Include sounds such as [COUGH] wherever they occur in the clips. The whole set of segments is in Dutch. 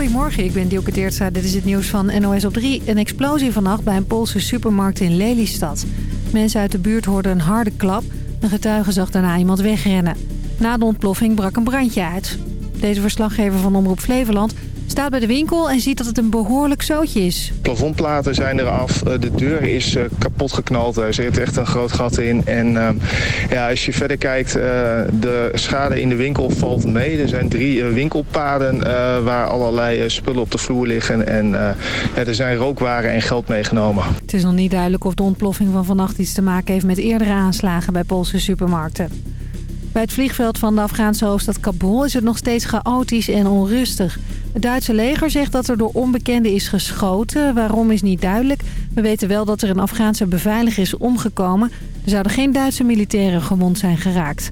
Goedemorgen, ik ben Dielke Teertstra. Dit is het nieuws van NOS op 3. Een explosie vannacht bij een Poolse supermarkt in Lelystad. Mensen uit de buurt hoorden een harde klap. Een getuige zag daarna iemand wegrennen. Na de ontploffing brak een brandje uit. Deze verslaggever van Omroep Flevoland staat bij de winkel en ziet dat het een behoorlijk zootje is. Plafondplaten zijn eraf, eh, de deur is eh, kapot geknald, er zit echt een groot gat in. En ehm, ja, als je verder kijkt, de schade in de winkel valt mee. Er zijn drie winkelpaden waar allerlei spullen op de vloer liggen. En er zijn rookwaren en geld meegenomen. Het is nog niet duidelijk of de ontploffing van vannacht iets te maken heeft met eerdere aanslagen bij Poolse supermarkten. Bij het vliegveld van de Afghaanse hoofdstad Kabul is het nog steeds chaotisch en onrustig. Het Duitse leger zegt dat er door onbekenden is geschoten. Waarom is niet duidelijk. We weten wel dat er een Afghaanse beveiliger is omgekomen. Er zouden geen Duitse militairen gewond zijn geraakt.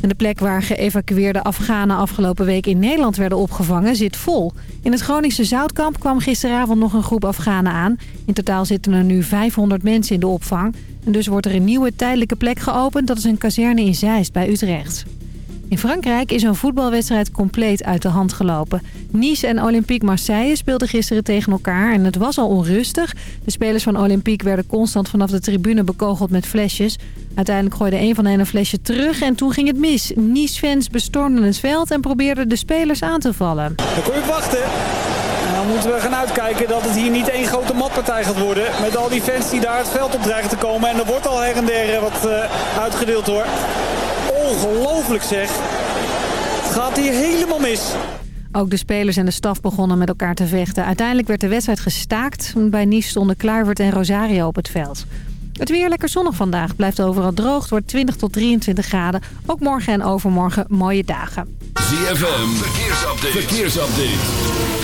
De plek waar geëvacueerde Afghanen afgelopen week in Nederland werden opgevangen zit vol. In het Groningse Zoutkamp kwam gisteravond nog een groep Afghanen aan. In totaal zitten er nu 500 mensen in de opvang. En dus wordt er een nieuwe tijdelijke plek geopend. Dat is een kazerne in Zeist bij Utrecht. In Frankrijk is een voetbalwedstrijd compleet uit de hand gelopen. Nice en Olympique Marseille speelden gisteren tegen elkaar en het was al onrustig. De spelers van Olympique werden constant vanaf de tribune bekogeld met flesjes. Uiteindelijk gooide een van hen een flesje terug en toen ging het mis. Nice-fans bestormden het veld en probeerden de spelers aan te vallen. Dan kon je wachten. En dan moeten we gaan uitkijken dat het hier niet één grote matpartij gaat worden. Met al die fans die daar het veld op dreigen te komen. En er wordt al her en der wat uh, uitgedeeld hoor. Ongelooflijk zeg. Het gaat hier helemaal mis. Ook de spelers en de staf begonnen met elkaar te vechten. Uiteindelijk werd de wedstrijd gestaakt. Bij Nice stonden Kluivert en Rosario op het veld. Het weer lekker zonnig vandaag. Blijft overal droog. Het wordt 20 tot 23 graden. Ook morgen en overmorgen mooie dagen. ZFM, verkeersupdate. verkeersupdate.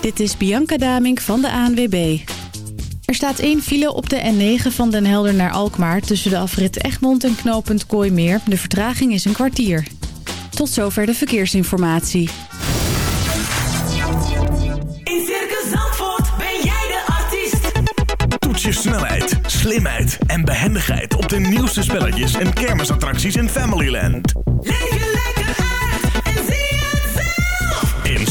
Dit is Bianca Damink van de ANWB. Er staat één file op de N9 van Den Helder naar Alkmaar... tussen de afrit Egmond en knooppunt Kooimeer. De vertraging is een kwartier. Tot zover de verkeersinformatie. In Circus Zandvoort ben jij de artiest. Toets je snelheid, slimheid en behendigheid... op de nieuwste spelletjes en kermisattracties in Familyland. Leef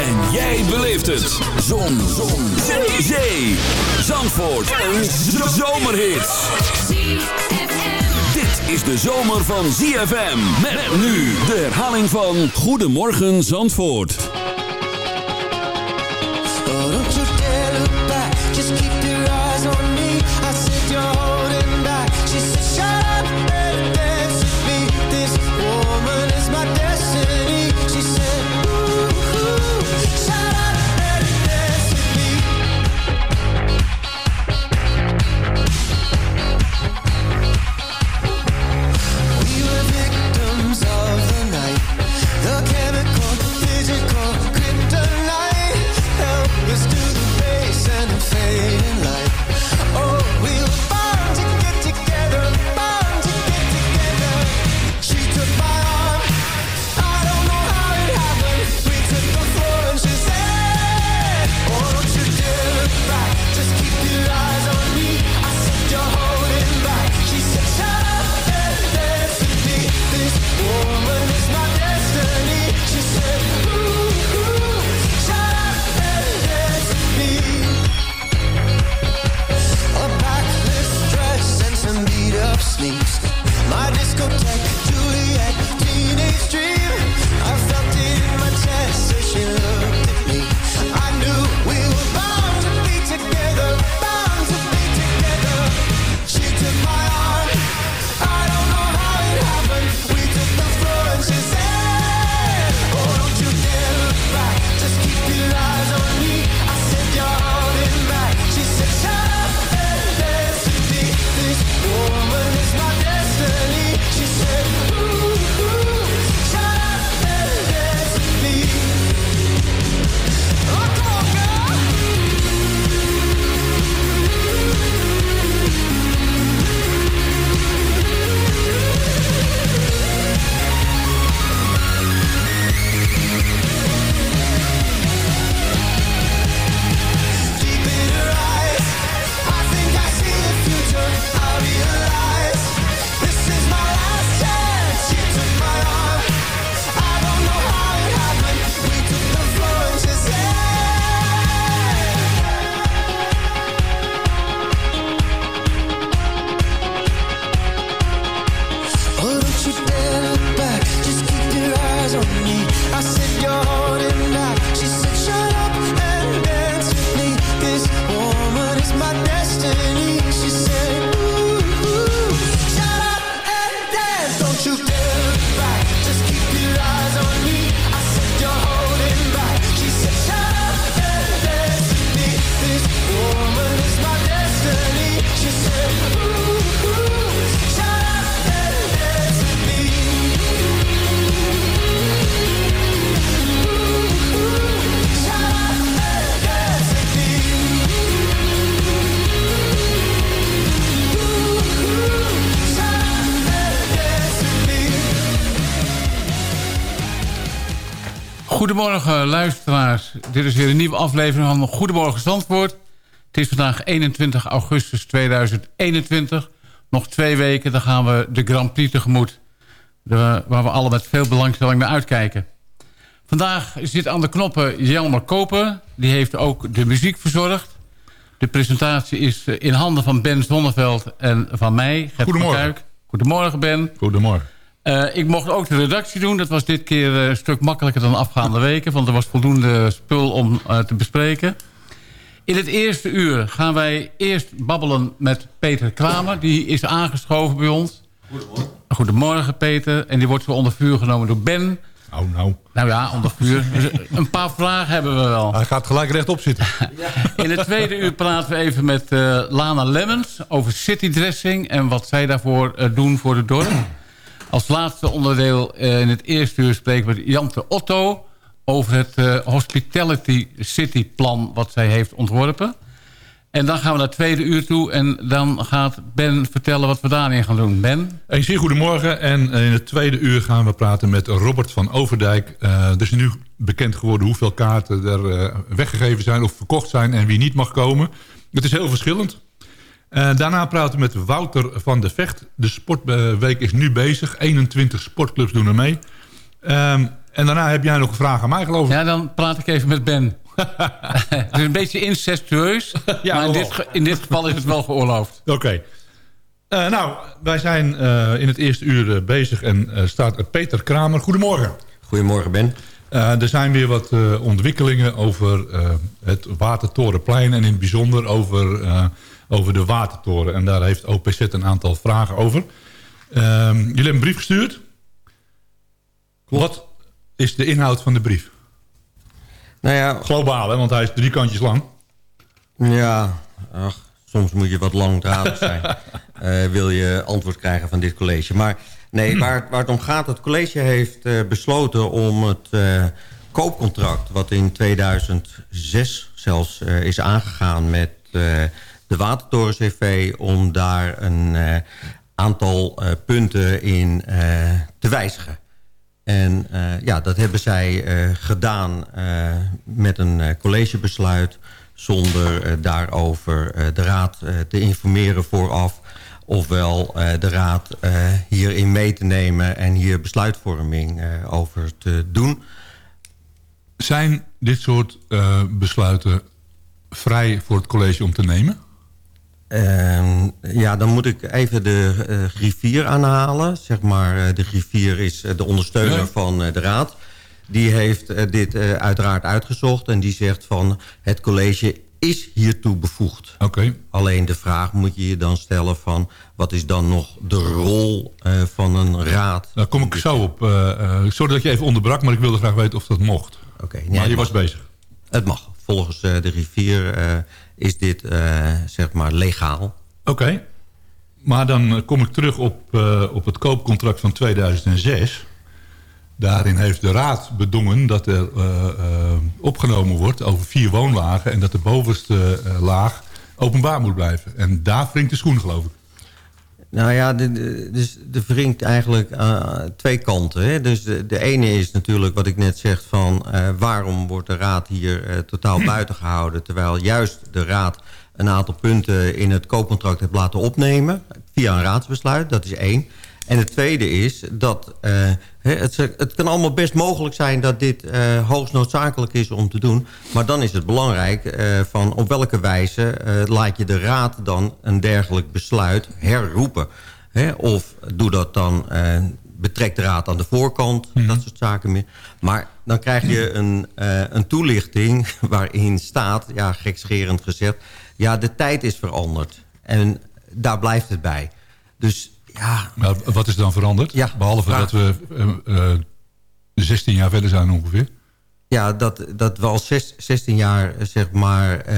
En jij beleeft het. Zon. Zon. Zee. Zandvoort. Een zomerhit. Dit is de zomer van ZFM. Met nu de herhaling van Goedemorgen Zandvoort. Back. Just keep your eyes on me. Dit is weer een nieuwe aflevering van Goedemorgen Zandvoort. Het is vandaag 21 augustus 2021. Nog twee weken, dan gaan we de Grand Prix tegemoet. De- waar we alle met veel belangstelling naar uitkijken. Vandaag zit aan de knoppen Jelmer Koper. Die heeft ook de muziek verzorgd. De presentatie is eh, in handen van Ben Zonneveld en van mij. Gert Goedemorgen. Kuik. Goedemorgen Ben. Goedemorgen. Eh, ik mocht ook de redactie doen. Dat was dit keer eh, een stuk makkelijker dan de afgaande weken. Want er was voldoende spul om eh, te bespreken. In het eerste uur gaan wij eerst babbelen met Peter Kramer. Die is aangeschoven bij ons. Goedemorgen. Goedemorgen Peter. En die wordt zo onder vuur genomen door Ben. Nou, nou. Nou ja, onder vuur. Dus een paar vragen hebben we wel. Hij gaat gelijk rechtop zitten. [LAUGHS] In het tweede uur praten we even met Lana Lemmens over citydressing... en wat zij daarvoor doen voor het dorp. Als laatste onderdeel eh, in het eerste uur spreken we met Jante Otto... over het eh, Hospitality City plan wat zij heeft ontworpen. En dan gaan we naar het tweede uur toe... en dan gaat Ben vertellen wat we daarin gaan doen. Ben? Een zeer goedemorgen. En in het tweede uur gaan we praten met Robert van Overdijk. Eh er is nu bekend geworden hoeveel kaarten er eh, weggegeven zijn of verkocht zijn... en wie niet mag komen. Het is heel verschillend. Eh, daarna praten we met Wouter van de Vecht. De sportweek is nu bezig. 21 sportclubs doen er mee. Ehm, en daarna heb jij nog een vraag aan mij geloof ik. Ja, dan praat ik even met Ben. [LAUGHS] het is een beetje incestueus, Ja, maar in dit, in dit geval is het wel geoorloofd. Oké. Eh, nou, wij zijn eh, in het eerste uur bezig en eh, staat er Peter Kramer. Goedemorgen. Goedemorgen Ben. Eh, er zijn weer wat eh, ontwikkelingen over eh, het Watertorenplein... en in het bijzonder over, eh, over de Watertoren. En daar heeft OPZ een aantal vragen over. Ehm, jullie hebben een brief gestuurd. Wat is de inhoud van de brief? Nou ja, Globaal, hè, want hij is drie kantjes lang. ja ach, soms moet je wat langdradig zijn. [LAUGHS] Eh, wil je antwoord krijgen van dit college. Maar nee, [CLEARS THROAT] waar, waar het om gaat, het college heeft eh, besloten om het eh, koopcontract... wat in 2006 zelfs is aangegaan met de Watertoren CV... om daar een eh, aantal eh, punten in eh, te wijzigen. En ja, dat hebben zij gedaan met een collegebesluit... zonder daarover de raad te informeren vooraf... ofwel de raad hierin mee te nemen en hier besluitvorming over te doen. Zijn dit soort besluiten vrij voor het college om te nemen? Ehm, ja, dan moet ik even de eh, griffier aanhalen. Zeg maar, eh, de griffier is eh, de ondersteuner Ja. van de raad. Die heeft dit uiteraard uitgezocht en die zegt van... het college is hiertoe bevoegd. Oké. Alleen de vraag moet je je dan stellen van... wat is dan nog de rol van een raad? Daar kom ik zo op. sorry dat je even onderbrak, maar ik wilde graag weten of dat mocht. Oké, nee, maar je was bezig. Het mag. Volgens de rivier is dit eh, zeg maar legaal. Oké. Maar dan eh, kom ik terug op, eh, op het koopcontract van 2006. Daarin heeft de raad bedongen dat er opgenomen wordt over vier woonlagen... en dat de bovenste laag openbaar moet blijven. En daar wringt de schoen, geloof ik. Nou ja, de, de, dus er wringt eigenlijk eh, twee kanten. Hè? Dus de, de ene is natuurlijk wat ik net zeg van... eh, waarom wordt de raad hier eh, totaal [CLEARS THROAT] buiten gehouden... terwijl juist de raad een aantal punten in het koopcontract heeft laten opnemen... via een raadsbesluit, dat is één. En het tweede is dat eh, het, het kan allemaal best mogelijk zijn... dat dit eh, hoogst noodzakelijk is om te doen. Maar dan is het belangrijk eh, van op welke wijze laat je de raad dan een dergelijk besluit herroepen. Hè? Of doe dat dan betrekt de raad aan de voorkant, dat soort zaken meer. Maar dan krijg je een, een toelichting [LAUGHS] waarin staat, ja, gekscherend gezegd... ja, de tijd is veranderd. En daar blijft het bij. Dus ja... Maar wat is dan veranderd? Ja, Behalve vraag. dat we eh, eh, 16 jaar verder zijn ongeveer. Ja, dat, dat we al zes- 16 jaar eh, zeg maar, eh,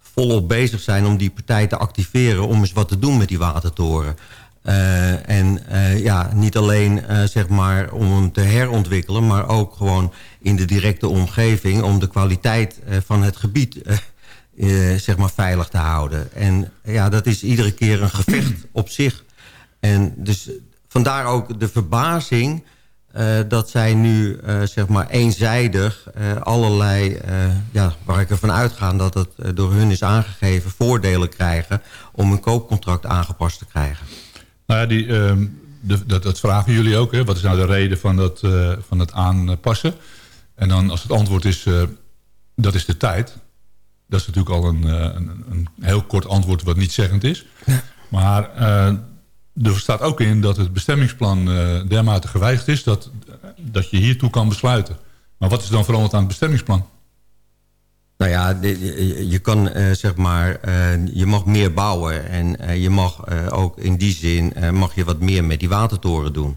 volop bezig zijn om die partij te activeren... om eens wat te doen met die watertoren. Eh, en eh, ja, niet alleen eh, zeg maar om hem te herontwikkelen... maar ook gewoon in de directe omgeving... om de kwaliteit eh, van het gebied eh, eh, zeg maar veilig te houden. En ja, dat is iedere keer een gevecht op zich. En dus vandaar ook de verbazing... eh, dat zij nu eh, zeg maar eenzijdig eh, allerlei, eh, ja, waar ik ervan uitga dat het eh, door hun is aangegeven, voordelen krijgen om hun koopcontract aangepast te krijgen. Nou ja, die, ehm, de, dat, dat vragen jullie ook. Hè? Wat is nou de reden van dat, eh, van het aanpassen? En dan als het antwoord is, eh, dat is de tijd. Dat is natuurlijk al een, eh, een, een heel kort antwoord wat niet zeggend is. Maar eh, er staat ook in dat het bestemmingsplan eh, dermate gewijzigd is... Dat, dat je hiertoe kan besluiten. Maar wat is dan veranderd aan het bestemmingsplan? Nou ja, je, kan eh, zeg maar, eh, je mag meer bouwen en je mag ook in die zin mag je wat meer met die watertoren doen.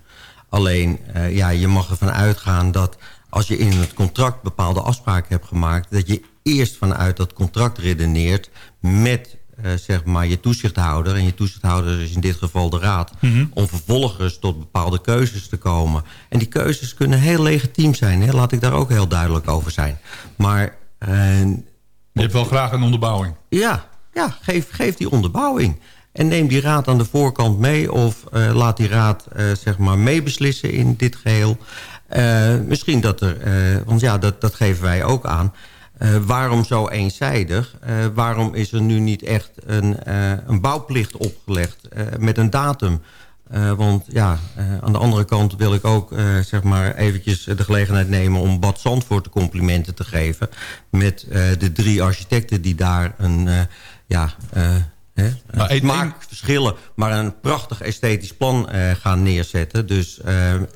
Alleen, ja, je mag ervan uitgaan dat als je in het contract bepaalde afspraken hebt gemaakt, dat je eerst vanuit dat contract redeneert met eh, zeg maar je toezichthouder. En je toezichthouder is in dit geval de raad. Om vervolgens tot bepaalde keuzes te komen. En die keuzes kunnen heel legitiem zijn. Hè? Laat ik daar ook heel duidelijk over zijn. Maar eh, Je hebt wel graag een onderbouwing. ja, ja geef, geef die onderbouwing. En neem die raad aan de voorkant mee... of eh, laat die raad zeg maar meebeslissen in dit geheel. Eh, misschien dat er... want ja, dat, dat geven wij ook aan. Eh, waarom zo eenzijdig? Eh, waarom is er nu niet echt een, eh, een bouwplicht opgelegd met een datum? Want ja, aan de andere kant wil ik ook zeg maar eventjes de gelegenheid nemen... om Bad Zandvoort de complimenten te geven... met de drie architecten die daar een... ja, hè, Maar het één- verschillen, maar een prachtig esthetisch plan eh, gaan neerzetten. Dus, eh,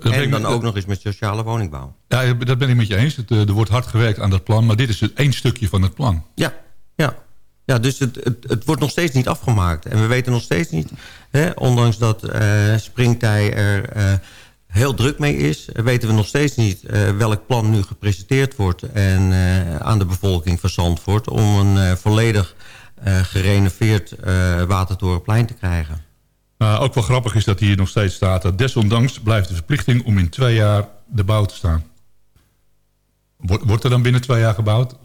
ben en dan met- ook nog eens met sociale woningbouw. Ja, dat ben ik met je eens. Het, eh, er wordt hard gewerkt aan dat plan. Maar dit is het één stukje van het plan. Ja, ja. Ja, dus het, het, het wordt nog steeds niet afgemaakt. En we weten nog steeds niet, hè, ondanks dat eh Springtij er eh, heel druk mee is... eh, weten we nog steeds niet eh, welk plan nu gepresenteerd wordt... En, eh, aan de bevolking van Zandvoort... om een eh, volledig eh, gerenoveerd eh, Watertorenplein te krijgen. Maar ook wel grappig is dat hier nog steeds staat... dat desondanks blijft de verplichting om in twee jaar de bouw te staan. Wordt, wordt er dan binnen twee jaar gebouwd?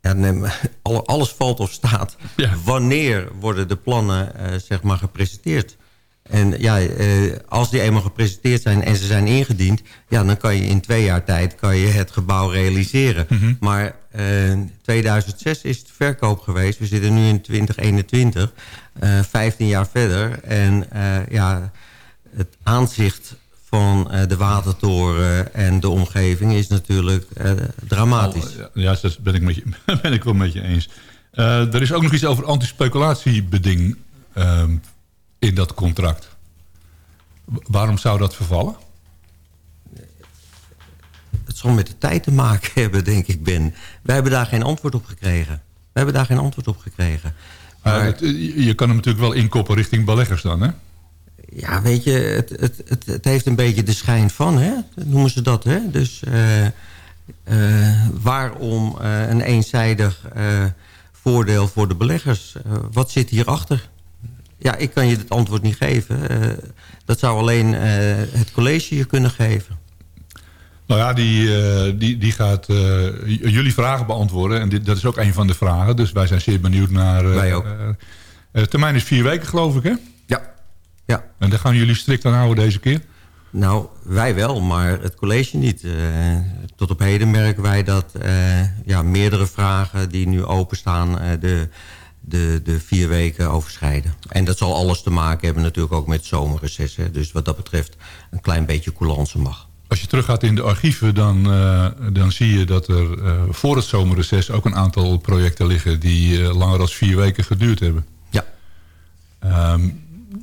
Ja, nee, [LAUGHS] alles valt of staat. Ja. Wanneer worden de plannen eh, zeg maar gepresenteerd? En ja, eh, als die eenmaal gepresenteerd zijn en ze zijn ingediend... Ja, dan kan je in twee jaar tijd kan je het gebouw realiseren. Maar eh 2006 is het verkoop geweest. We zitten nu in 2021, eh 15 jaar verder. En eh, ja, het aanzicht van eh, de watertoren en de omgeving is natuurlijk eh, dramatisch. Oh, ja, dat ben ik, met je, [LAUGHS] ben ik wel met je eens. Eh, er is ook nog iets over antispeculatiebeding ehm, in dat contract. Waarom zou dat vervallen? Het zal met de tijd te maken [LAUGHS] hebben, denk ik, Ben. Wij hebben daar geen antwoord op gekregen. We hebben daar geen antwoord op gekregen. Maar Maar het- je kan hem natuurlijk wel inkoppen richting beleggers dan, hè? ja, weet je, het, het, het, het heeft een beetje de schijn van, hè? noemen ze dat. Hè? Dus eh, eh, waarom eh, een eenzijdig eh, voordeel voor de beleggers? Eh, wat zit hierachter? Ja, ik kan je het antwoord niet geven. Eh, dat zou alleen eh, het college je kunnen geven. Nou ja, die, eh, die, die gaat jullie vragen beantwoorden. En dit, dat is ook een van de vragen. Dus wij zijn zeer benieuwd naar... Wij ook. termijn is vier weken, geloof ik, hè? Ja. ja. En daar gaan jullie strikt aan houden deze keer? Nou, wij wel, maar het college niet. Tot op heden merken wij dat ja, meerdere vragen die nu openstaan... de, de, de vier weken overschrijden. En dat zal alles te maken hebben natuurlijk ook met het zomerreces. Hè. Dus wat dat betreft een klein beetje coulance mag. Als je teruggaat in de archieven, dan, eh, dan zie je dat er eh, voor het zomerreces ook een aantal projecten liggen die eh, langer dan vier weken geduurd hebben. Ja. Ehm,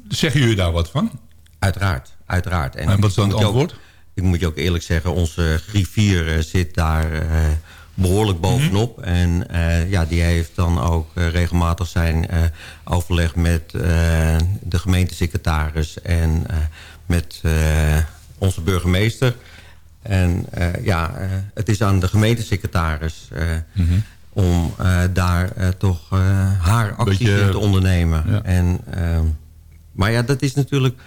zeggen jullie daar wat van? Uiteraard. uiteraard. En wat is dan het ook- antwoord? ik moet je ook eerlijk zeggen, onze griffier zit daar behoorlijk bovenop. En eh, ja, die heeft dan ook eh, regelmatig zijn eh, overleg met de gemeentesecretaris en met onze burgemeester. En ja, het is aan de gemeentesecretaris eh, om daar toch haar acties Beetje, in te ondernemen. ja. En, ehm, maar ja, dat is natuurlijk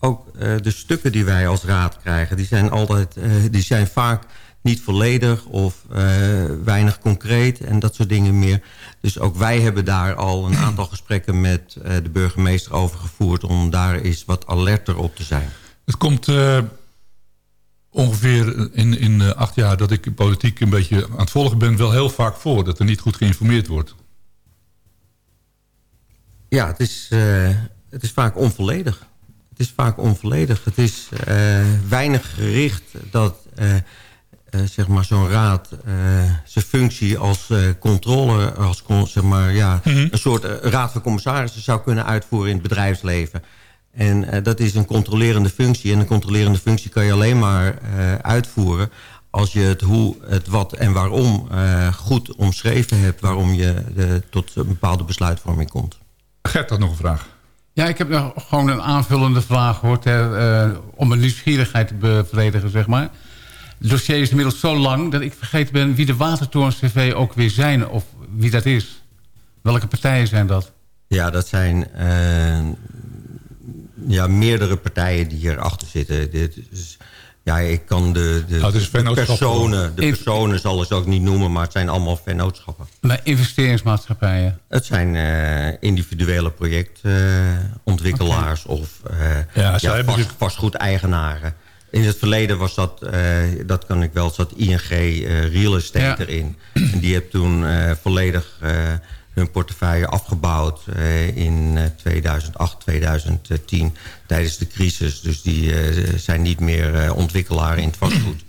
ook de stukken die wij als raad krijgen, die zijn altijd, die zijn vaak niet volledig of eh, weinig concreet en dat soort dingen meer. Dus ook wij hebben daar al een [CLEARS THROAT] aantal gesprekken met eh, de burgemeester over gevoerd om daar eens wat alerter op te zijn. Het komt eh, ongeveer in, in acht jaar dat ik politiek een beetje aan het volgen ben... wel heel vaak voor dat er niet goed geïnformeerd wordt. Ja, het is, het is vaak onvolledig. Het is vaak onvolledig. Het is weinig gericht dat zeg maar zo'n raad eh, zijn functie als eh, controle, als zeg maar, ja, een soort eh, raad van commissarissen zou kunnen uitvoeren in het bedrijfsleven. En eh, dat is een controlerende functie. En een controlerende functie kan je alleen maar eh, uitvoeren als je het hoe, het wat en waarom eh, goed omschreven hebt... waarom je eh, tot een bepaalde besluitvorming komt. Gert had nog een vraag. Ja, ik heb nog gewoon een aanvullende vraag gehoord... Ter, eh, om mijn nieuwsgierigheid te bevredigen, zeg maar. Het dossier is inmiddels zo lang dat ik vergeten ben... wie de Watertorens TV ook weer zijn of wie dat is. Welke partijen zijn dat? Ja, dat zijn eh, ja, meerdere partijen die hierachter zitten. Dit is, ja, ik kan de, de, Oh, de vennootschappen. personen, de personen zal ik ook niet noemen, maar het zijn allemaal vennootschappen. Bij investeringsmaatschappijen. Het zijn eh, individuele projectontwikkelaars of eh, Ja, ja, vast, vastgoedeigenaren. In het verleden was dat, eh, dat kan ik wel, zat ING eh, Real Estate Ja. erin. En die heeft toen eh, volledig hun portefeuille afgebouwd in eh, 2008, 2010 tijdens de crisis. Dus die zijn niet meer ontwikkelaar in het vastgoed.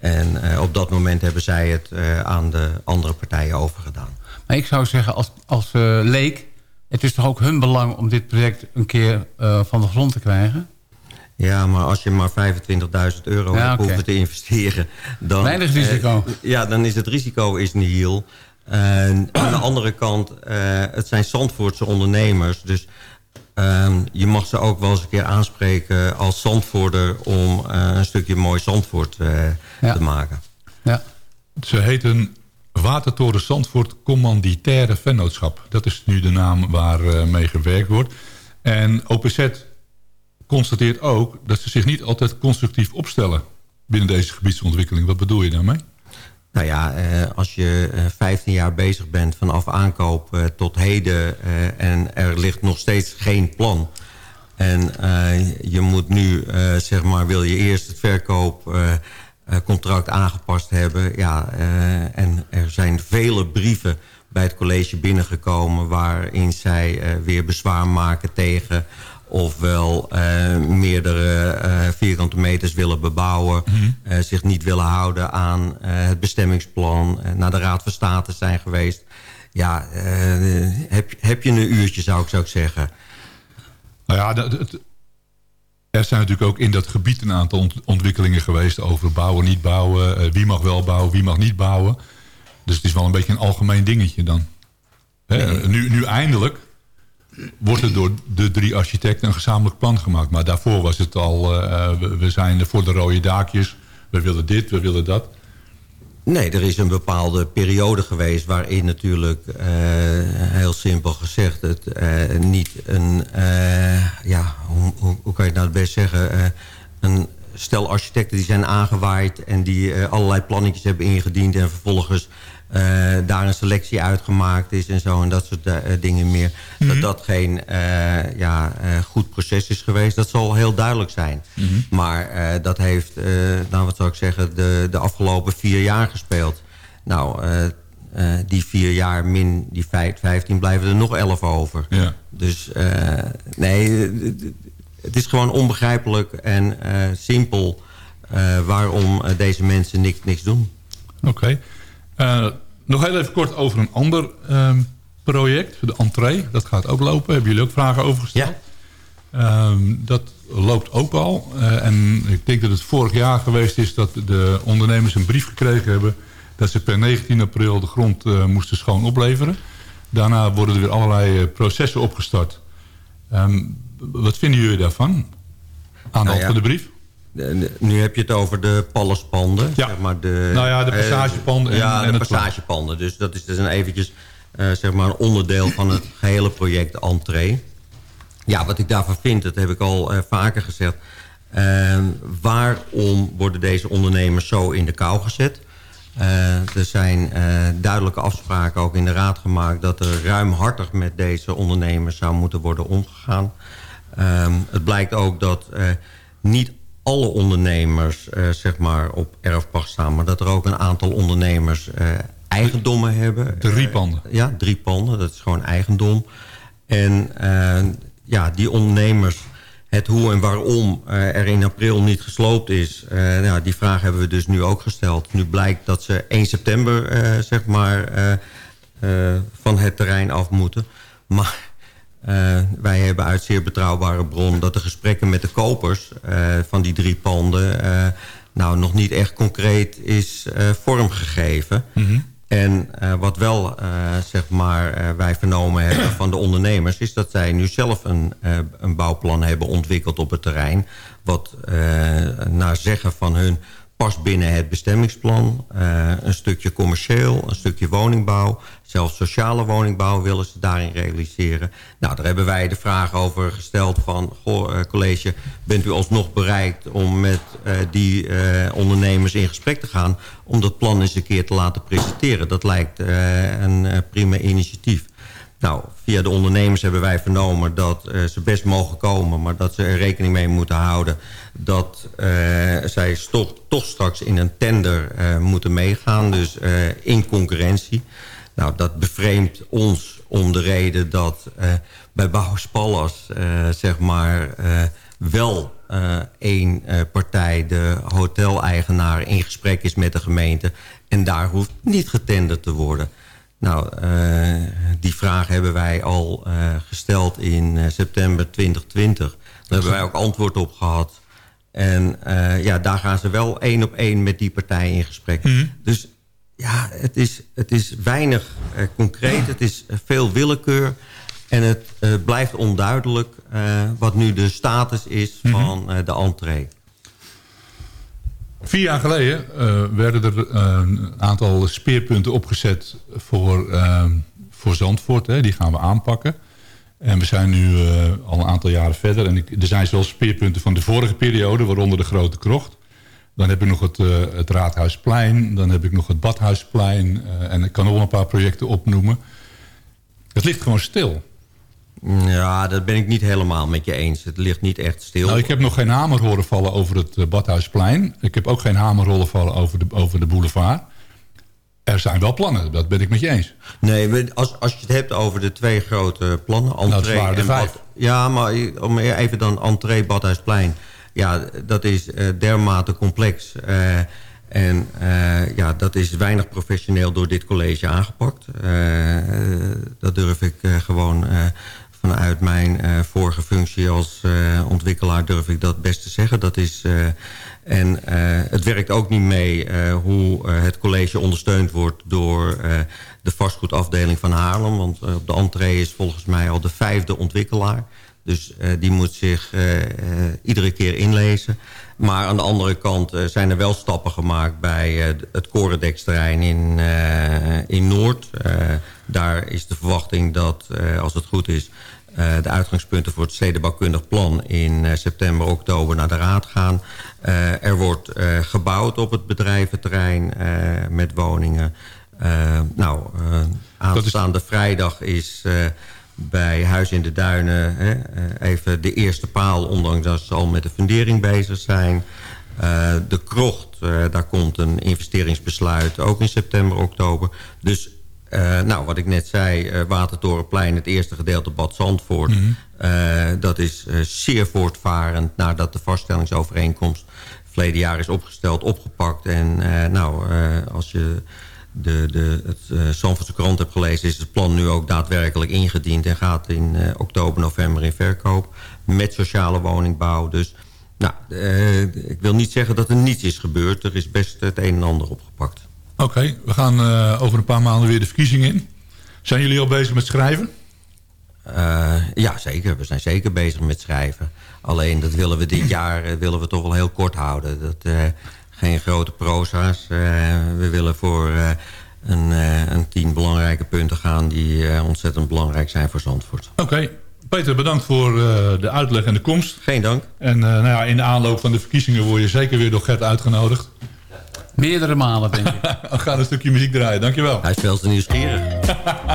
En op dat moment hebben zij het aan de andere partijen overgedaan. Maar ik zou zeggen, als, als leek... het is toch ook hun belang om dit project een keer van de grond te krijgen? Ja, maar als je maar 25.000 euro Ja, hebt oké. hoeven te investeren... Dan, Weinig risico. eh, ja, dan is het risico is nihil. En aan de andere kant, eh, het zijn Zandvoortse ondernemers. Dus ehm, je mag ze ook wel eens een keer aanspreken als Zandvoorter... om eh, een stukje mooi Zandvoort eh, Ja. te maken. Ja. Ze heten Watertoren Zandvoort Commanditaire Vennootschap. Dat is nu de naam waar eh, mee gewerkt wordt. En OPZ constateert ook dat ze zich niet altijd constructief opstellen... binnen deze gebiedsontwikkeling. Wat bedoel je daarmee? Nou ja, eh, als je eh, 15 jaar bezig bent vanaf aankoop eh, tot heden... eh, en er ligt nog steeds geen plan... en eh, je moet nu, eh, zeg maar, wil je eerst het verkoopcontract aangepast hebben... ja, eh, en er zijn vele brieven bij het college binnengekomen... waarin zij eh, weer bezwaar maken tegen ofwel eh, meerdere eh, vierkante meters willen bebouwen... eh, zich niet willen houden aan het bestemmingsplan... naar de Raad van State zijn geweest. Ja, heb, heb je een uurtje, zou ik, zou ik zeggen. Nou ja, dat- er zijn natuurlijk ook in dat gebied een aantal ont- ontwikkelingen geweest... over bouwen, niet bouwen, wie mag wel bouwen, wie mag niet bouwen. Dus het is wel een beetje een algemeen dingetje dan. Hè, nu, nu eindelijk wordt er door de drie architecten een gezamenlijk plan gemaakt. Maar daarvoor was het al, eh, we, zijn voor de rode daakjes. We willen dit, we willen dat. Nee, er is een bepaalde periode geweest waarin natuurlijk, eh, heel simpel gezegd, het eh, niet een, ja, hoe, hoe, kan je het nou het best zeggen, een stel architecten die zijn aangewaaid en die allerlei plannetjes hebben ingediend en vervolgens daar een selectie uitgemaakt is en zo en dat soort eh, dingen meer. Dat dat geen eh, ja, eh, goed proces is geweest, dat zal heel duidelijk zijn. Maar eh, dat heeft, eh, nou wat zou ik zeggen, de, de afgelopen vier jaar gespeeld. Nou, eh, eh, die vier jaar min die vijf- 15 blijven er nog 11 over. Ja. Dus eh, nee, eh, het is gewoon onbegrijpelijk en eh, simpel eh, waarom eh, deze mensen niks, niks doen. Oké. Eh, nog heel even kort over een ander ehm, project. De entree, dat gaat ook lopen. Hebben jullie ook vragen over gesteld? Ja. Ehm, dat loopt ook al. Eh, en ik denk dat het vorig jaar geweest is dat de ondernemers een brief gekregen hebben... dat ze per 19 april de grond eh, moesten schoon opleveren. Daarna worden er weer allerlei processen opgestart. Ehm, wat vinden jullie daarvan? Aan de Nou ja. van de brief? Nu heb je het over de pallenspanden. Ja. Zeg maar de, Nou ja, de eh, passagepanden en- ja, de passagepanden. Dus dat is dus een eventjes eh, zeg maar een onderdeel van het [CLEARS THROAT] gehele project Entree. Ja, wat ik daarvan vind, dat heb ik al eh, vaker gezegd. Eh, waarom worden deze ondernemers zo in de kou gezet? Er zijn duidelijke afspraken ook in de raad gemaakt... dat er ruimhartig met deze ondernemers zou moeten worden omgegaan. Ehm, het blijkt ook dat niet alle ondernemers eh, zeg maar op erfpacht staan... maar dat er ook een aantal ondernemers eh, eigendommen hebben. Drie panden. Eh, ja, drie panden. Dat is gewoon eigendom. En ja, die ondernemers, het hoe en waarom er in april niet gesloopt is... nou, die vraag hebben we dus nu ook gesteld. Nu blijkt dat ze 1 september zeg maar, van het terrein af moeten. Maar eh, wij hebben uit zeer betrouwbare bron... dat de gesprekken met de kopers eh, van die drie panden... eh, nou nog niet echt concreet is vormgegeven. En eh, wat wel zeg maar, wij vernomen hebben van de ondernemers... is dat zij nu zelf een, een bouwplan hebben ontwikkeld op het terrein... wat naar zeggen van hun past binnen het bestemmingsplan. Eh, een stukje commercieel, een stukje woningbouw... zelfs sociale woningbouw willen ze daarin realiseren. Nou, daar hebben wij de vraag over gesteld van... Goh, eh, college, bent u alsnog bereid om met eh, die ondernemers in gesprek te gaan... om dat plan eens een keer te laten presenteren? Dat lijkt een prima initiatief. Nou, via de ondernemers hebben wij vernomen dat eh, ze best mogen komen... maar dat ze er rekening mee moeten houden... dat eh, zij toch, toch straks in een tender eh, moeten meegaan. Dus in concurrentie. Nou, dat bevreemdt ons om de reden dat bij Bouwers zeg maar wel één partij, de hoteleigenaar... in gesprek is met de gemeente... en daar hoeft niet getenderd te worden... Nou, eh, die vraag hebben wij al eh, gesteld in eh, september 2020. Daar hebben wij ook antwoord op gehad. En ja, daar gaan ze wel één op één met die partij in gesprek. Dus ja, het is, het is weinig concreet. Het is veel willekeur. En het blijft onduidelijk wat nu de status is van eh, de entree. Vier jaar geleden eh, werden er eh, een aantal speerpunten opgezet voor, eh, voor Zandvoort. Hè. Die gaan we aanpakken. En we zijn nu al een aantal jaren verder. En ik, er zijn zelfs speerpunten van de vorige periode, waaronder de Grote Krocht. Dan heb ik nog het, het Raadhuisplein. Dan heb ik nog het Badhuisplein. en ik kan nog wel een paar projecten opnoemen. Het ligt gewoon stil. Ja, dat ben ik niet helemaal met je eens. Het ligt niet echt stil. Nou, ik heb nog geen hamer horen vallen over het eh, Badhuisplein. Ik heb ook geen hamer horen vallen over de, over de boulevard. Er zijn wel plannen, dat ben ik met je eens. Nee, als, als je het hebt over de twee grote plannen... Nou, entree waren er en vijf. bad- ja, maar om even dan entree Badhuisplein. Ja, dat is eh, dermate complex. eh, en ja, dat is weinig professioneel door dit college aangepakt. Dat durf ik gewoon vanuit mijn eh, vorige functie als eh, ontwikkelaar... durf ik dat best te zeggen. Dat is... eh, en het werkt ook niet mee hoe het college ondersteund wordt door de vastgoedafdeling van Haarlem. Want op de entree is volgens mij al de vijfde ontwikkelaar. Dus die moet zich iedere keer inlezen. Maar aan de andere kant zijn er wel stappen gemaakt bij het Corendeksterrein in, in Noord. Daar is de verwachting dat, als het goed is... eh, de uitgangspunten voor het stedenbouwkundig plan in eh, september, oktober naar de raad gaan. Eh, er wordt gebouwd op het bedrijventerrein met woningen. Nou, aanstaande vrijdag is bij Huis in de Duinen hè, even de eerste paal... ondanks dat ze al met de fundering bezig zijn. De krocht, daar komt een investeringsbesluit ook in september, oktober. Dus eh, nou, wat ik net zei, eh, Watertorenplein, het eerste gedeelte Bad Zandvoort... eh, dat is zeer voortvarend nadat de vaststellingsovereenkomst... verleden jaar is opgesteld, opgepakt. En nou, als je de, de, het uh, Zandvoortse krant heb gelezen... is het plan nu ook daadwerkelijk ingediend... en gaat in uh, oktober, november in verkoop met sociale woningbouw. Dus nou, uh, ik wil niet zeggen dat er niets is gebeurd. Er is best het een en ander opgepakt. Oké, okay, we gaan over een paar maanden weer de verkiezingen in. Zijn jullie al bezig met schrijven? ja, zeker. We zijn zeker bezig met schrijven. Alleen dat willen we dit jaar willen we toch wel heel kort houden. Dat, geen grote proza's. Uh, we willen voor uh, een, uh, een, tien belangrijke punten gaan... die ontzettend belangrijk zijn voor Zandvoort. Oké. Okay. Peter, bedankt voor de uitleg en de komst. Geen dank. En nou ja, in de aanloop van de verkiezingen word je zeker weer door Gert uitgenodigd. Meerdere malen, denk ik. [LAUGHS] We gaan een stukje muziek draaien. Dankjewel. Hij is veel te nieuwsgierig. [LAUGHS]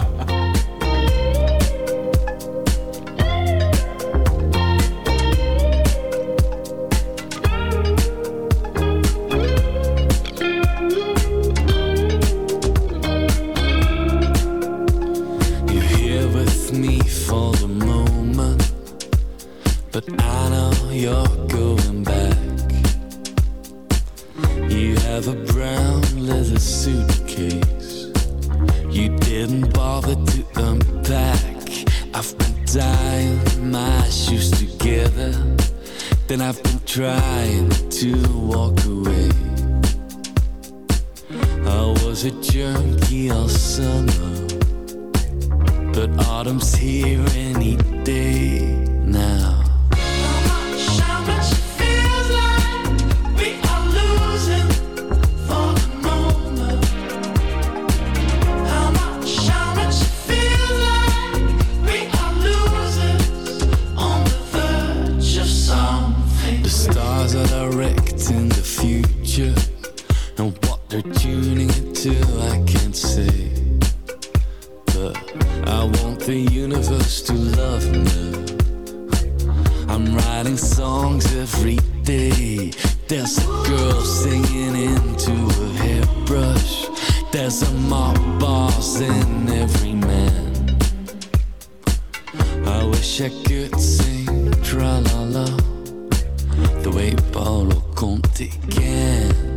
wish I could sing tra la la the way Paolo Conte can.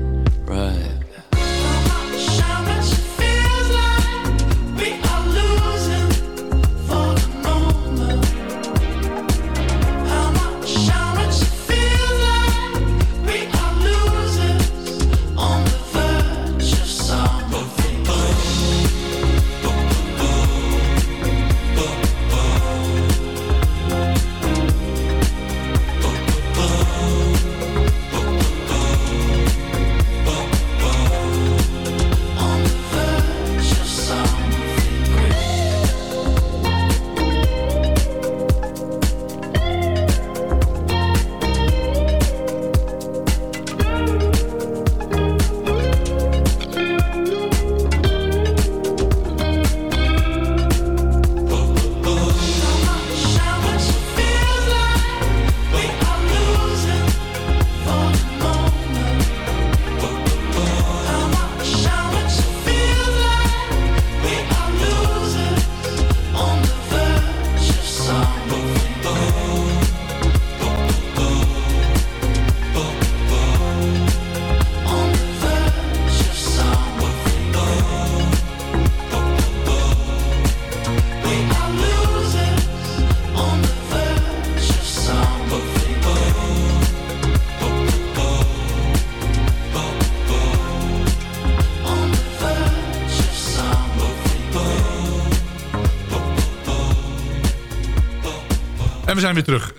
En we zijn weer terug. Uh,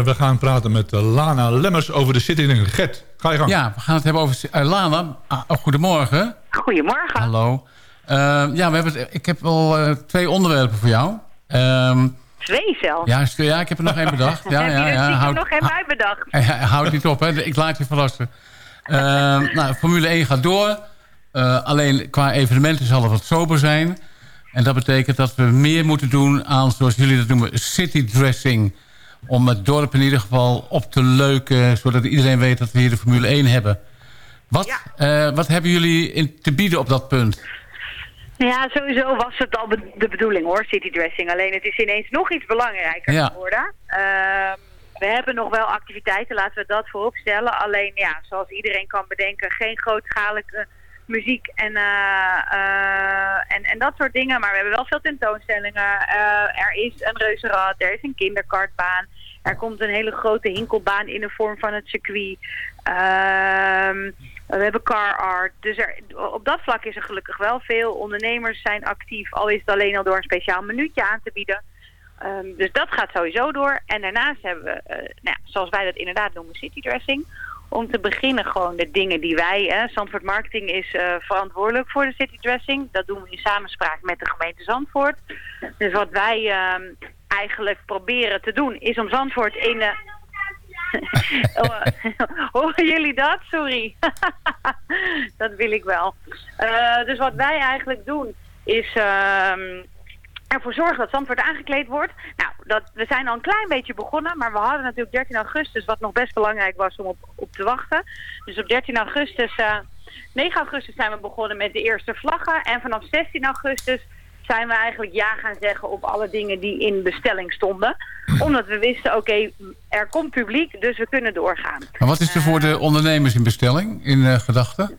we gaan praten met uh, Lana Lemmers over de zitting in Get. Ga je gang. Ja, we gaan het hebben over... Uh, Lana, oh, goedemorgen. Goedemorgen. Hallo. ja, we hebben ik heb wel twee onderwerpen voor jou. Um, twee zelfs? Ja, ja, ik heb er nog één bedacht. [LAUGHS] [LAUGHS] Ja, ja, ja, ik heb nog geen bij bedacht. Houd niet op, hè. ik laat je verrassen. [LAUGHS] nou, Formule 1 gaat door. alleen qua evenementen zal het wat sober zijn... En dat betekent dat we meer moeten doen aan, zoals jullie dat noemen, city dressing. Om het dorp in ieder geval op te leuken, zodat iedereen weet dat we hier de Formule 1 hebben. Wat, ja. uh, wat hebben jullie in te bieden op dat punt? Ja, sowieso was het al be de bedoeling hoor, city dressing. Alleen het is ineens nog iets belangrijker ja. geworden. Uh, we hebben nog wel activiteiten, laten we dat voorop stellen. Alleen ja, zoals iedereen kan bedenken, geen grootschalige muziek en, eh, eh, en, en dat soort dingen. Maar we hebben wel veel tentoonstellingen. Eh, er is een reuzenrad, er is een kinderkartbaan. Er komt een hele grote hinkelbaan in de vorm van het circuit. Ehm, we hebben car art. Dus er, op dat vlak is er gelukkig wel veel. Ondernemers zijn actief, al is het alleen al door een speciaal minuutje aan te bieden. Ehm, dus dat gaat sowieso door. En daarnaast hebben we, nou ja, zoals wij dat inderdaad noemen, citydressing. Om te beginnen gewoon de dingen die wij, hè, Zandvoort Marketing is eh, verantwoordelijk voor de citydressing. Dat doen we in samenspraak met de gemeente Zandvoort. Dus wat wij ehm, eigenlijk proberen te doen is om Zandvoort in. [LAUGHS] Oh, [LAUGHS] Horen jullie dat? Sorry. [LAUGHS] dat wil ik wel. Eh, dus wat wij eigenlijk doen is ehm, ervoor zorgen dat Zandvoort aangekleed wordt. Nou, dat, we zijn al een klein beetje begonnen, maar we hadden natuurlijk 13 augustus, wat nog best belangrijk was om op, op te wachten. Dus op 13 augustus, eh 9 augustus zijn we begonnen met de eerste vlaggen. En vanaf 16 augustus zijn we eigenlijk ja gaan zeggen op alle dingen die in bestelling stonden. Omdat we wisten, oké, er komt publiek, dus we kunnen doorgaan. Maar wat is er voor de ondernemers in bestelling, in eh, gedachten?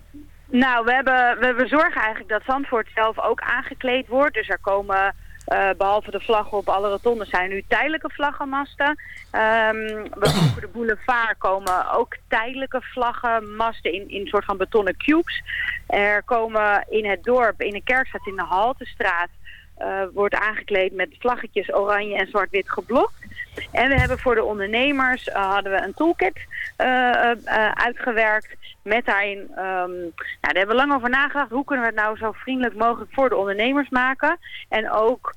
Nou, we, hebben, we, we zorgen eigenlijk dat Zandvoort zelf ook aangekleed wordt. Dus er komen, eh, behalve de vlaggen op alle rotondes, zijn nu tijdelijke vlaggenmasten. We over de boulevard komen ook tijdelijke vlaggenmasten in, in een soort van betonnen cubes. Er komen in het dorp, in de kerkstraat, in de Haltestraat, eh, wordt aangekleed met vlaggetjes oranje en zwart-wit geblokt. En we hebben voor de ondernemers eh, hadden we een toolkit eh, uitgewerkt. Met daarin, ehm, nou, daar hebben we lang over nagedacht. Hoe kunnen we het nou zo vriendelijk mogelijk voor de ondernemers maken? En ook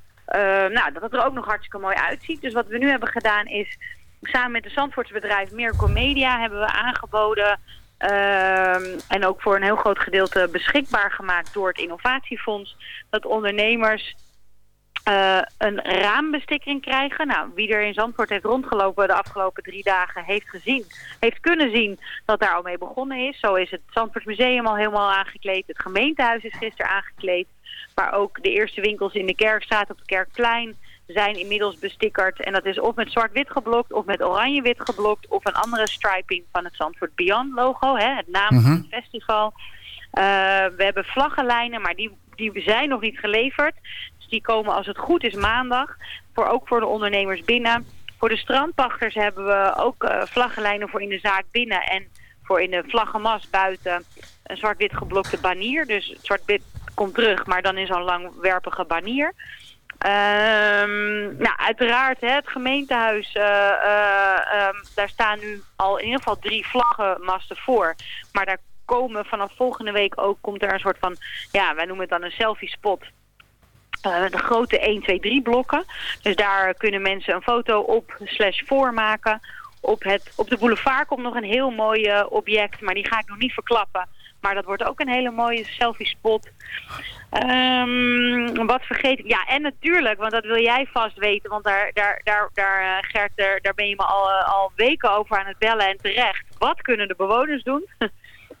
nou, dat het er ook nog hartstikke mooi uitziet. Dus wat we nu hebben gedaan is, samen met de Zandvoortse bedrijf Mirko hebben we aangeboden... ehm, en ook voor een heel groot gedeelte beschikbaar gemaakt door het Innovatiefonds... dat ondernemers eh, een raambestikking krijgen. Nou, wie er in Zandvoort heeft rondgelopen de afgelopen drie dagen heeft gezien, heeft kunnen zien dat daar al mee begonnen is. Zo is het Zandvoort Museum al helemaal aangekleed. Het gemeentehuis is gisteren aangekleed. Maar ook de eerste winkels in de Kerkstraat op het Kerkplein zijn inmiddels bestickerd. En dat is of met zwart-wit geblokt of met oranje-wit geblokt of een andere striping van het Zandvoort Beyond logo, hè, het naam van Mhm. het festival. Eh, we hebben vlaggenlijnen, maar die, die zijn nog niet geleverd. Die komen als het goed is maandag. Voor, ook voor de ondernemers binnen. Voor de strandpachters hebben we ook eh, vlaggenlijnen voor in de zaak binnen. En voor in de vlaggenmast buiten een zwart-wit geblokte banier. Dus zwart-wit komt terug, maar dan in zo'n langwerpige banier. Ehm, nou, uiteraard, hè, het gemeentehuis, eh, eh, ehm, daar staan nu al in ieder geval drie vlaggenmasten voor. Maar daar komen vanaf volgende week ook, komt er een soort van, ja, wij noemen het dan een selfie spot. Eh, de grote 1, 2, 3 blokken. Dus daar kunnen mensen een foto op slash voor maken. Op, het, op de boulevard komt nog een heel mooi eh, object, maar die ga ik nog niet verklappen. Maar dat wordt ook een hele mooie selfie spot. Ehm, wat vergeet ik? Ja, en natuurlijk, want dat wil jij vast weten. Want daar, daar, daar, daar eh, Gert, daar, daar ben je me al, al weken over aan het bellen en terecht. Wat kunnen de bewoners doen? [LAUGHS]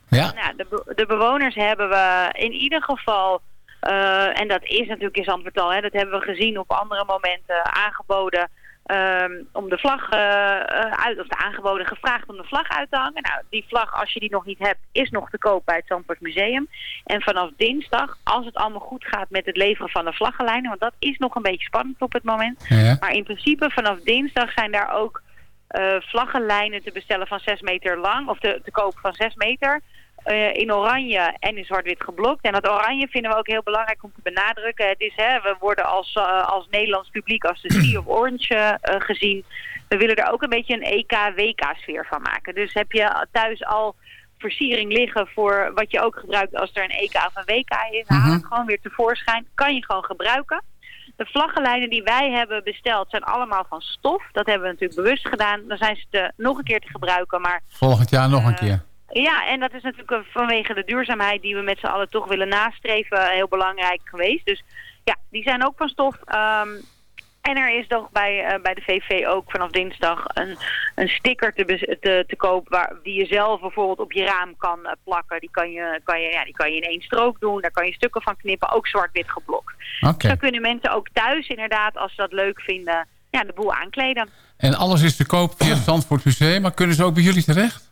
Ja. Nou, de, de bewoners hebben we in ieder geval, eh, en dat is natuurlijk in Zandvoort al, hè, dat hebben we gezien op andere momenten aangeboden ehm, om de vlag eh, eh, uit, of de aangeboden gevraagd om de vlag uit te hangen. Nou, die vlag, als je die nog niet hebt, is nog te koop bij het Zandvoort Museum. En vanaf dinsdag, als het allemaal goed gaat met het leveren van de vlaggenlijnen, want dat is nog een beetje spannend op het moment. Ja. Maar in principe vanaf dinsdag zijn daar ook vlaggenlijnen te bestellen van 6 meter lang, of te, te koop van 6 meter. Eh, in oranje en in zwart-wit geblokt. En dat oranje vinden we ook heel belangrijk om te benadrukken. Het is, hè, we worden als, eh, als Nederlands publiek als de Sea of Orange eh, gezien. We willen er ook een beetje een EK-WK-sfeer van maken. Dus heb je thuis al versiering liggen voor wat je ook gebruikt als er een EK of een WK is. Haal het gewoon weer tevoorschijn. Kan je gewoon gebruiken. De vlaggenlijnen die wij hebben besteld zijn allemaal van stof. Dat hebben we natuurlijk bewust gedaan. Dan zijn ze te, nog een keer te gebruiken. Maar Volgend jaar nog een keer. Ja, en dat is natuurlijk eh, vanwege de duurzaamheid die we met z'n allen toch willen nastreven eh, heel belangrijk geweest. Dus ja, die zijn ook van stof. Ehm, en er is toch bij, eh, bij de VV ook vanaf dinsdag een, een sticker te, te, te koop waar, die je zelf bijvoorbeeld op je raam kan plakken. Die kan, je, kan je, ja, die kan je in één strook doen, daar kan je stukken van knippen, ook zwart-wit geblokt. Oké. Zo kunnen mensen ook thuis inderdaad, als ze dat leuk vinden, ja, de boel aankleden. En alles is te koop via het Zandvoort Museum, maar kunnen ze ook bij jullie terecht?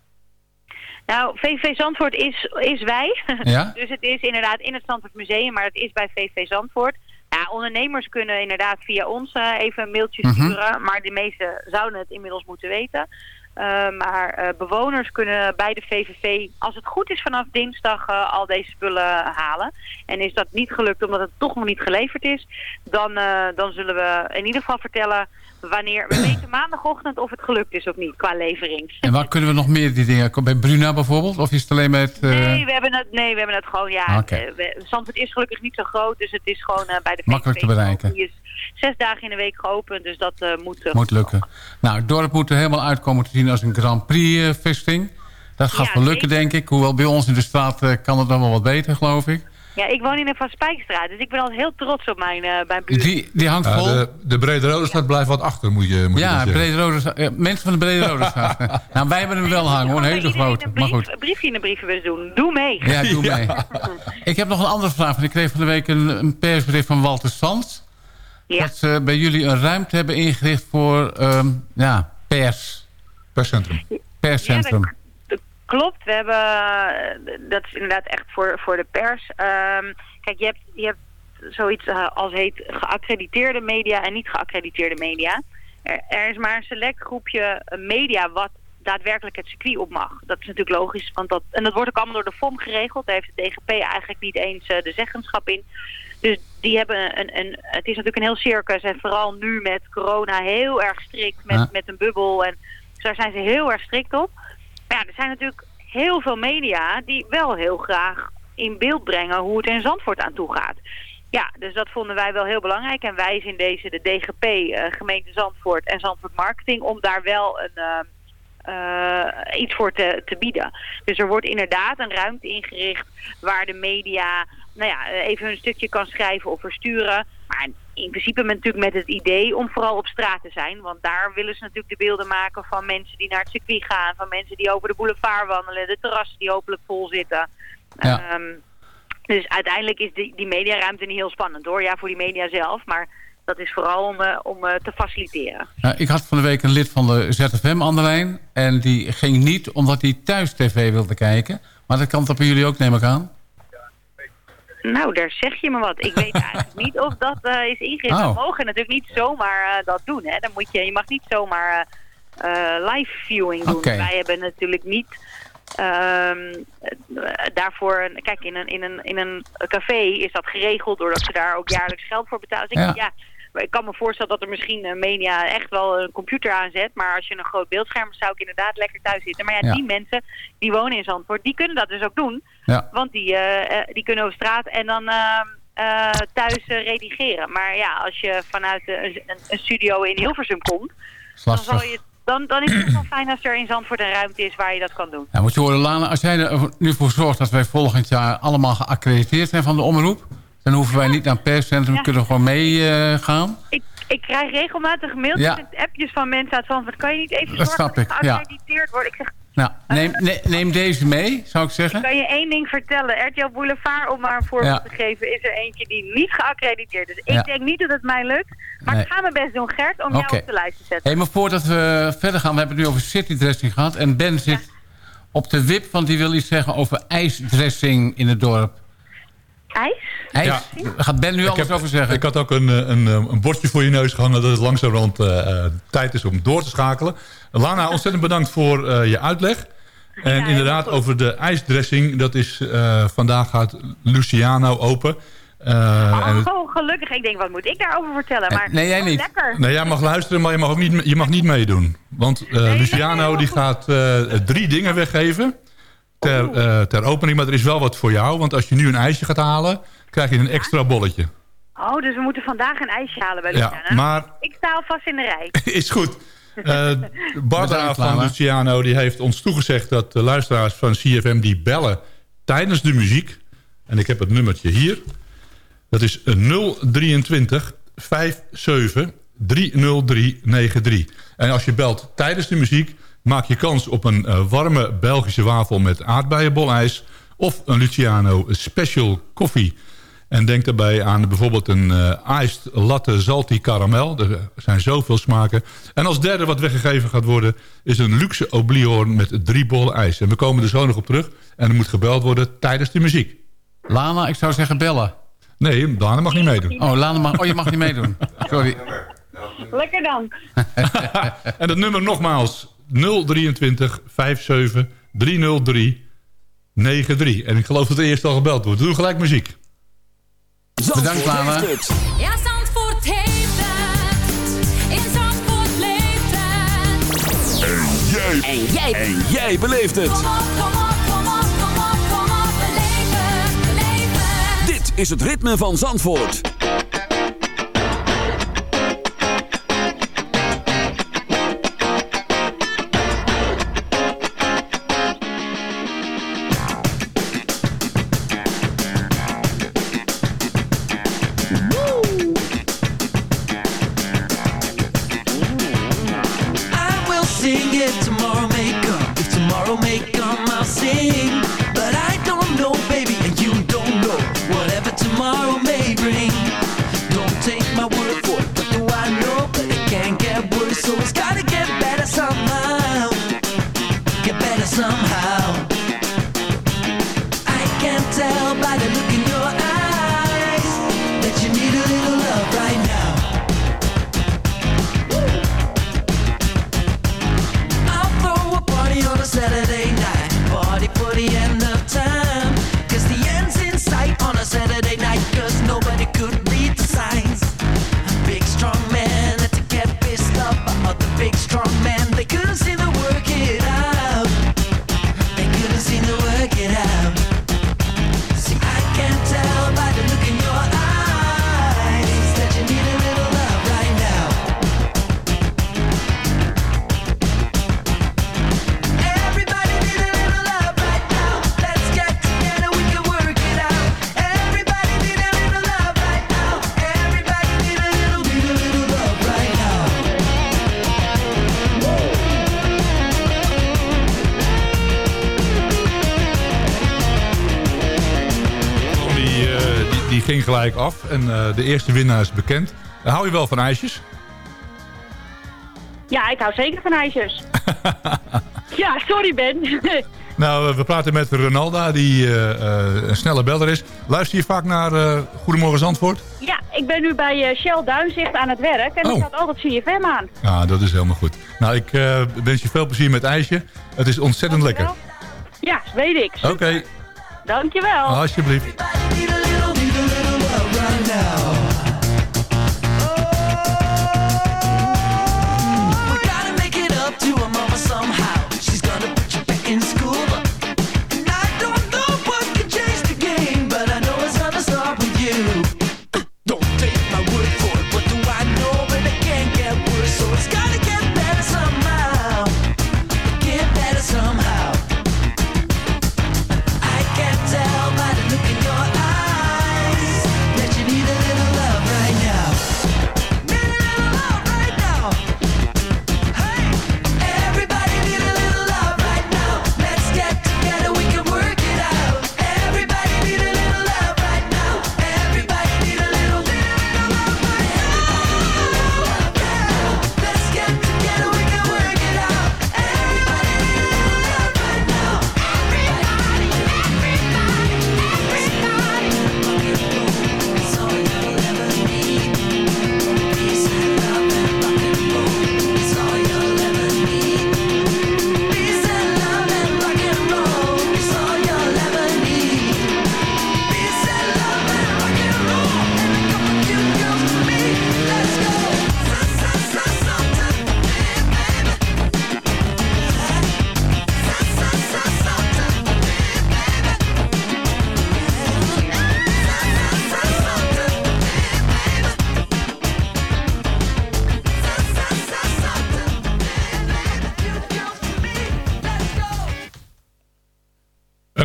Nou, VV Zandvoort is, is wij. [LAUGHS] Ja? dus het is inderdaad in het Zandvoort Museum, maar het is bij VV Zandvoort. Ja, ondernemers kunnen inderdaad via ons eh, even een mailtje Mhm. sturen, maar de meesten zouden het inmiddels moeten weten. Eh, maar eh, bewoners kunnen bij de VVV, als het goed is vanaf dinsdag, eh, al deze spullen halen. En is dat niet gelukt omdat het toch nog niet geleverd is, dan, dan zullen we in ieder geval vertellen wanneer... We weten [CLEARS THROAT] maandagochtend of het gelukt is of niet qua levering. En waar kunnen we nog meer die dingen... Bij Bruna bijvoorbeeld? Of is het alleen eh, Nee, we hebben het, nee, we hebben het gewoon, ja. We- Zandvoort is gelukkig niet zo groot, dus het is gewoon bij de Makkelijk te VVV. bereiken. Die is zes dagen in de week geopend, dus dat eh, moet... eh, Moet lukken. Nou, het dorp moet er helemaal uitkomen te zien als een Grand Prix-vesting. Dat gaat Ja, wel lukken, zeker. denk ik. Hoewel bij ons in de straat eh, kan het dan wel wat beter, geloof ik. Ja, ik woon in de Van Spijkstraat, dus ik ben altijd heel trots op mijn, eh mijn buurt. Die, die hangt Ja, vol. de, de Brede Rode staat blijft wat achter, moet je, moet je ja, zeggen. Brede Rode, eh, mensen van de Brede Rode [LAUGHS] straat. nou, wij hebben hem wel hangen, hoor. Een hele grote. Een, Maar brief, goed. een briefje in de brievenbus doen. Doe mee. Ja, doe [LAUGHS] mee. Ik heb nog een andere vraag. want Ik kreeg van de week een, een persbrief van Walter Sands. Ja. Dat ze bij jullie een ruimte hebben ingericht voor ehm, ja, pers. Perscentrum. Perscentrum. Klopt, we hebben, eh, dat is inderdaad echt voor, voor de pers. Ehm, kijk, je hebt, je hebt zoiets eh, als heet geaccrediteerde media en niet geaccrediteerde media. Er, er is maar een select groepje media wat daadwerkelijk het circuit op mag. Dat is natuurlijk logisch, want dat, en dat wordt ook allemaal door de FOM geregeld. Daar heeft de DGP eigenlijk niet eens eh, de zeggenschap in. Dus die hebben een, een, het is natuurlijk een heel circus. En vooral nu met corona heel erg strikt met, Ja. met een bubbel. En dus daar zijn ze heel erg strikt op. Maar ja, er zijn natuurlijk heel veel media die wel heel graag in beeld brengen hoe het in Zandvoort aan toe gaat. Ja, dus dat vonden wij wel heel belangrijk. En wij zijn deze, de DGP, eh, gemeente Zandvoort en Zandvoort Marketing, om daar wel een, eh, eh, iets voor te, te bieden. Dus er wordt inderdaad een ruimte ingericht waar de media nou ja, even hun stukje kan schrijven of versturen. Maar in principe met, natuurlijk met het idee om vooral op straat te zijn. Want daar willen ze natuurlijk de beelden maken van mensen die naar het circuit gaan. Van mensen die over de boulevard wandelen. De terrassen die hopelijk vol zitten. Ja. Ehm, dus uiteindelijk is die, die mediaruimte niet heel spannend hoor. Ja, voor die media zelf. Maar dat is vooral om, eh, om eh, te faciliteren. Nou, ik had van de week een lid van de ZFM aan de lijn. En die ging niet omdat hij thuis tv wilde kijken. Maar dat kan toch bij jullie ook, neem ik aan? Nou, daar zeg je me wat. Ik weet [LAUGHS] eigenlijk niet of dat eh, is ingericht. Oh. We mogen natuurlijk niet zomaar eh, dat doen. Hè. Dan moet je, je mag niet zomaar eh, live viewing doen. Wij hebben natuurlijk niet ehm, eh, daarvoor... een- Kijk, in een, in, een, in een café is dat geregeld doordat ze daar ook jaarlijks geld voor betalen. Dus ik, Ja. Ik kan me voorstellen dat er misschien een media echt wel een computer aanzet. Maar als je een groot beeldscherm hebt, zou ik inderdaad lekker thuis zitten. Maar ja, Ja. die mensen die wonen in Zandvoort, die kunnen dat dus ook doen. Ja. Want die, eh, eh, die kunnen over straat en dan eh, eh, thuis eh, redigeren. Maar ja, als je vanuit eh, een, een, studio in Hilversum komt, dan, zal je, dan, dan is het wel [CLEARS THROAT] fijn als er in Zandvoort een ruimte is waar je dat kan doen. Ja, moet je horen, Lana, als jij er nu voor zorgt dat wij volgend jaar allemaal geaccrediteerd zijn van de omroep... dan hoeven wij niet naar het perscentrum, Ja. kunnen we gewoon meegaan. Ik, ik krijg regelmatig mailtjes Ja. en appjes van mensen uit Zandvoort. Kan je niet even Dat zorgen snap dat ik ja. geaccrediteerd word? Ik zeg, Nou, neem, ne- neem deze mee, zou ik zeggen. kan je één ding vertellen? RTL Boulevard, om maar een voorbeeld te geven, is er eentje die niet geaccrediteerd is. Ik denk niet dat het mij lukt, maar Nee. ik ga mijn best doen, Gert, om jou op de lijst te zetten. Hey, maar voordat we verder gaan, we hebben het nu over citydressing gehad. En Ben zit op de wip, want die wil iets zeggen over ijsdressing in het dorp. IJs? IJs? Ja. Gaat Ben nu Ik, alles heb- over zeggen? ik had ook een, eh, een, eh, een bordje voor je neus gehangen... dat het langzamerhand eh eh, tijd is om door te schakelen. Lana, [LAUGHS] ontzettend bedankt voor eh, je uitleg. En inderdaad, over de ijsdressing... dat is, eh, vandaag gaat Luciano open. Eh, het- Oh, gelukkig. Ik denk, wat moet ik daarover vertellen? Maar, nee, jij oh, niet. Lekker. Nee, jij mag luisteren, maar je mag ook niet, je mag niet meedoen. Want eh, Luciano die gaat eh, drie dingen weggeven ter, eh, ter opening. Maar er is wel wat voor jou. Want als je nu een ijsje gaat halen, krijg je een extra bolletje. Oh, dus we moeten vandaag een ijsje halen bij Ja, Luciana. maar Ik sta alvast in de rij. [LAUGHS] is goed. Eh [LAUGHS] Barbara van. Luciano die heeft ons toegezegd dat de luisteraars van CFM die bellen tijdens de muziek. En ik heb het nummertje hier. Dat is 023 57 30393. En als je belt tijdens de muziek maak je kans op een eh, warme Belgische wafel met aardbeienbolijs of een Luciano Special koffie. En denk daarbij aan bijvoorbeeld een eh iced latte salty caramel. Er zijn zoveel smaken. En als derde wat weggegeven gaat worden... is een luxe obliehoorn met drie bollen ijs. En we komen er zo nog op terug. En er moet gebeld worden tijdens de muziek. Lana, ik zou zeggen bellen. Nee, Lana mag niet meedoen. Oh, Lana mag, oh je mag niet meedoen. Sorry. Lekker dan. [LAUGHS] [LAUGHS] En het nummer nogmaals 023 57 303 93. En ik geloof dat er eerst al gebeld wordt. Doe gelijk muziek. Bedankt, Lana. Ja, Zandvoort heeft het. In Zandvoort leeft het. En jij. En jij. En jij beleeft het. Kom op, kom op, kom op, kom op, kom op. Beleef het, beleef het. Dit is het ritme van Zandvoort. Gelijk af. En eh, de eerste winnaar is bekend. Hou je wel van ijsjes? Ja, ik hou zeker van ijsjes. [LAUGHS] ja, sorry Ben. [LAUGHS] Nou, eh, we praten met Ronalda, die eh, een snelle beller is. Luister je vaak naar Goedemorgen Zandvoort? ja, ik ben nu bij Shell Duinzicht aan het werk en Oh. ik had altijd CFM aan. Ja, dat is helemaal goed. Nou, ik wens je veel plezier met ijsje. Het is ontzettend lekker. Ja, weet ik. Oké, Dankjewel. alsjeblieft.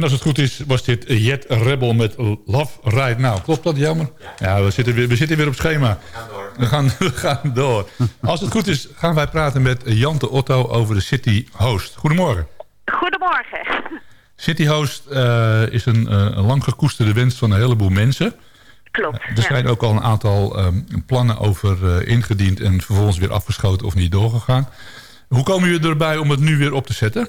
En als het goed is, was dit Jet Rebel met Love Right Now. Klopt dat, jammer? Ja, we, zitten weer, we zitten weer op schema. We gaan, we gaan door. Als het goed is, gaan wij praten met Jante Otto over de City Host. Goedemorgen. Goedemorgen. City Host eh, is een, eh, een lang gekoesterde wens van een heleboel mensen. Klopt, Er ja. zijn ook al een aantal ehm, plannen over eh, ingediend... en vervolgens weer afgeschoten of niet doorgegaan. Hoe komen jullie erbij om het nu weer op te zetten?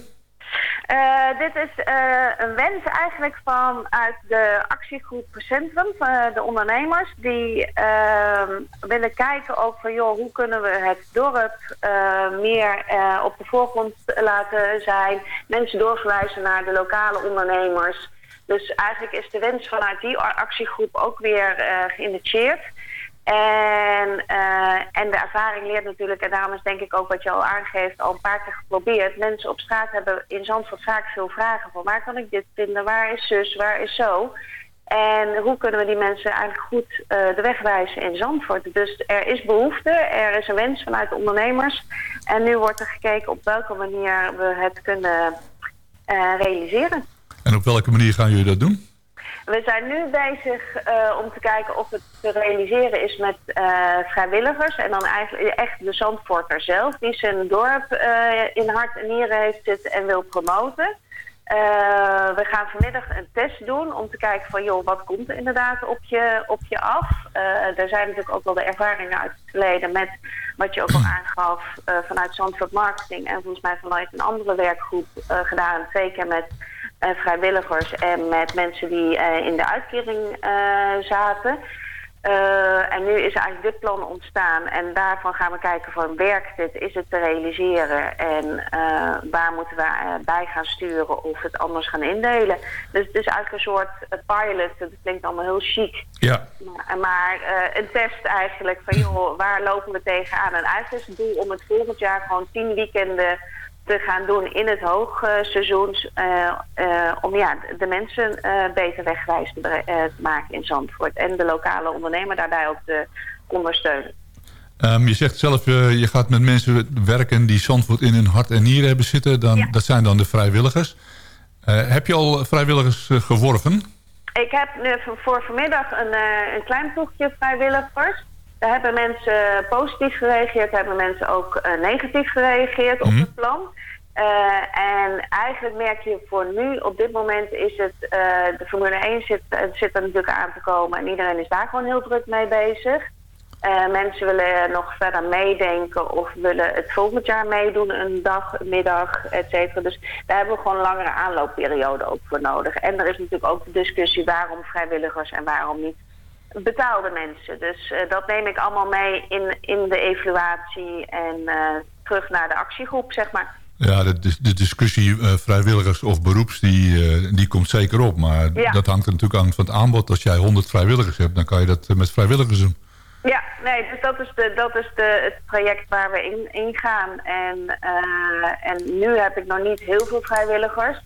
Eh, dit is eh, een wens eigenlijk vanuit de actiegroep Centrum, eh, de ondernemers. Die ehm, willen kijken ook van, joh, hoe kunnen we het dorp meer op de voorgrond laten zijn. Mensen doorverwijzen naar de lokale ondernemers. Dus eigenlijk is de wens vanuit die actiegroep ook weer geïnitieerd. En, eh, en de ervaring leert natuurlijk, en daarom is denk ik ook wat je al aangeeft, al een paar keer geprobeerd. Mensen op straat hebben in Zandvoort vaak veel vragen van waar kan ik dit vinden, waar is zus, waar is zo. En hoe kunnen we die mensen eigenlijk goed eh, de weg wijzen in Zandvoort. Dus er is behoefte, er is een wens vanuit de ondernemers. En nu wordt er gekeken op welke manier we het kunnen eh, realiseren. En op welke manier gaan jullie dat doen? We zijn nu bezig eh, om te kijken of het te realiseren is met eh, vrijwilligers. En dan eigenlijk echt de Zandvoorter zelf, die zijn dorp eh, in hart en nieren heeft zitten en wil promoten. We gaan vanmiddag een test doen om te kijken van joh, wat komt er inderdaad op je, op je af. Er zijn natuurlijk ook wel de ervaringen uit het verleden met wat je ook al aangaf eh, vanuit Zandvoort Marketing en volgens mij vanuit een andere werkgroep gedaan. Twee keer met vrijwilligers en met mensen die eh, in de uitkering eh, zaten. Eh, en nu is eigenlijk dit plan ontstaan en daarvan gaan we kijken van werkt dit, is het te realiseren en eh, waar moeten we eh, bij gaan sturen of het anders gaan indelen. Dus het is eigenlijk een soort eh, pilot, dat klinkt allemaal heel chic. Ja. Maar, maar eh, een test eigenlijk van joh, waar lopen we tegenaan? En eigenlijk is het doel om het volgend jaar gewoon tien weekenden te gaan doen in het hoogseizoen. eh, eh, om ja, de mensen eh, beter wegwijs te, maken in Zandvoort. En de lokale ondernemer daarbij ook te ondersteunen. Ehm, je zegt zelf, je gaat met mensen werken die Zandvoort in hun hart en nieren hebben zitten. Dan, Dat zijn dan de vrijwilligers. Heb je al vrijwilligers geworven? Ik heb voor- vanmiddag een, een klein ploegje vrijwilligers. Daar hebben mensen positief gereageerd, hebben mensen ook eh, negatief gereageerd op het plan. Eh, en eigenlijk merk je voor nu, op dit moment is het, eh, de Formule 1 zit, zit er natuurlijk aan te komen en iedereen is daar gewoon heel druk mee bezig. Mensen willen nog verder meedenken of willen het volgend jaar meedoen, een dag, een middag, et cetera. Dus daar hebben we gewoon een langere aanloopperiode ook voor nodig. En er is natuurlijk ook de discussie waarom vrijwilligers en waarom niet betaalde mensen. Dus eh, dat neem ik allemaal mee in, in de evaluatie en eh, terug naar de actiegroep, zeg maar. Ja, de, de, discussie eh, vrijwilligers of beroeps, die, die komt zeker op. Maar Ja. dat hangt er natuurlijk aan van het aanbod. Als jij 100 vrijwilligers hebt, dan kan je dat met vrijwilligers doen. Ja, nee, dus dat is, de, dat is de, het project waar we in, in gaan. En, en nu heb ik nog niet heel veel vrijwilligers.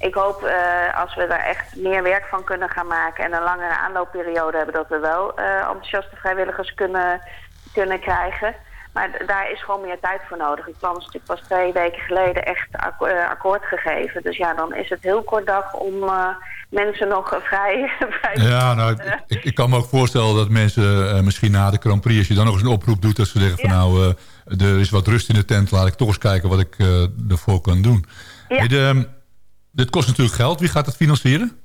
Ik hoop eh, als we daar echt meer werk van kunnen gaan maken en een langere aanloopperiode hebben, dat we wel eh, enthousiaste vrijwilligers kunnen, kunnen krijgen. Maar daar is gewoon meer tijd voor nodig. Het plan is natuurlijk pas twee weken geleden echt ak- eh, akkoord gegeven. Dus ja, dan is het heel kort dag om mensen nog [LAUGHS] vrij, vrij Ja, nou, ik, ik, ik kan me ook voorstellen dat mensen misschien na de Grand Prix... als je dan nog eens een oproep doet, dat ze zeggen van nou... er is wat rust in de tent, laat ik toch eens kijken wat ik ervoor kan doen. Ja. Hey, de, dit kost natuurlijk geld. Wie gaat het financieren?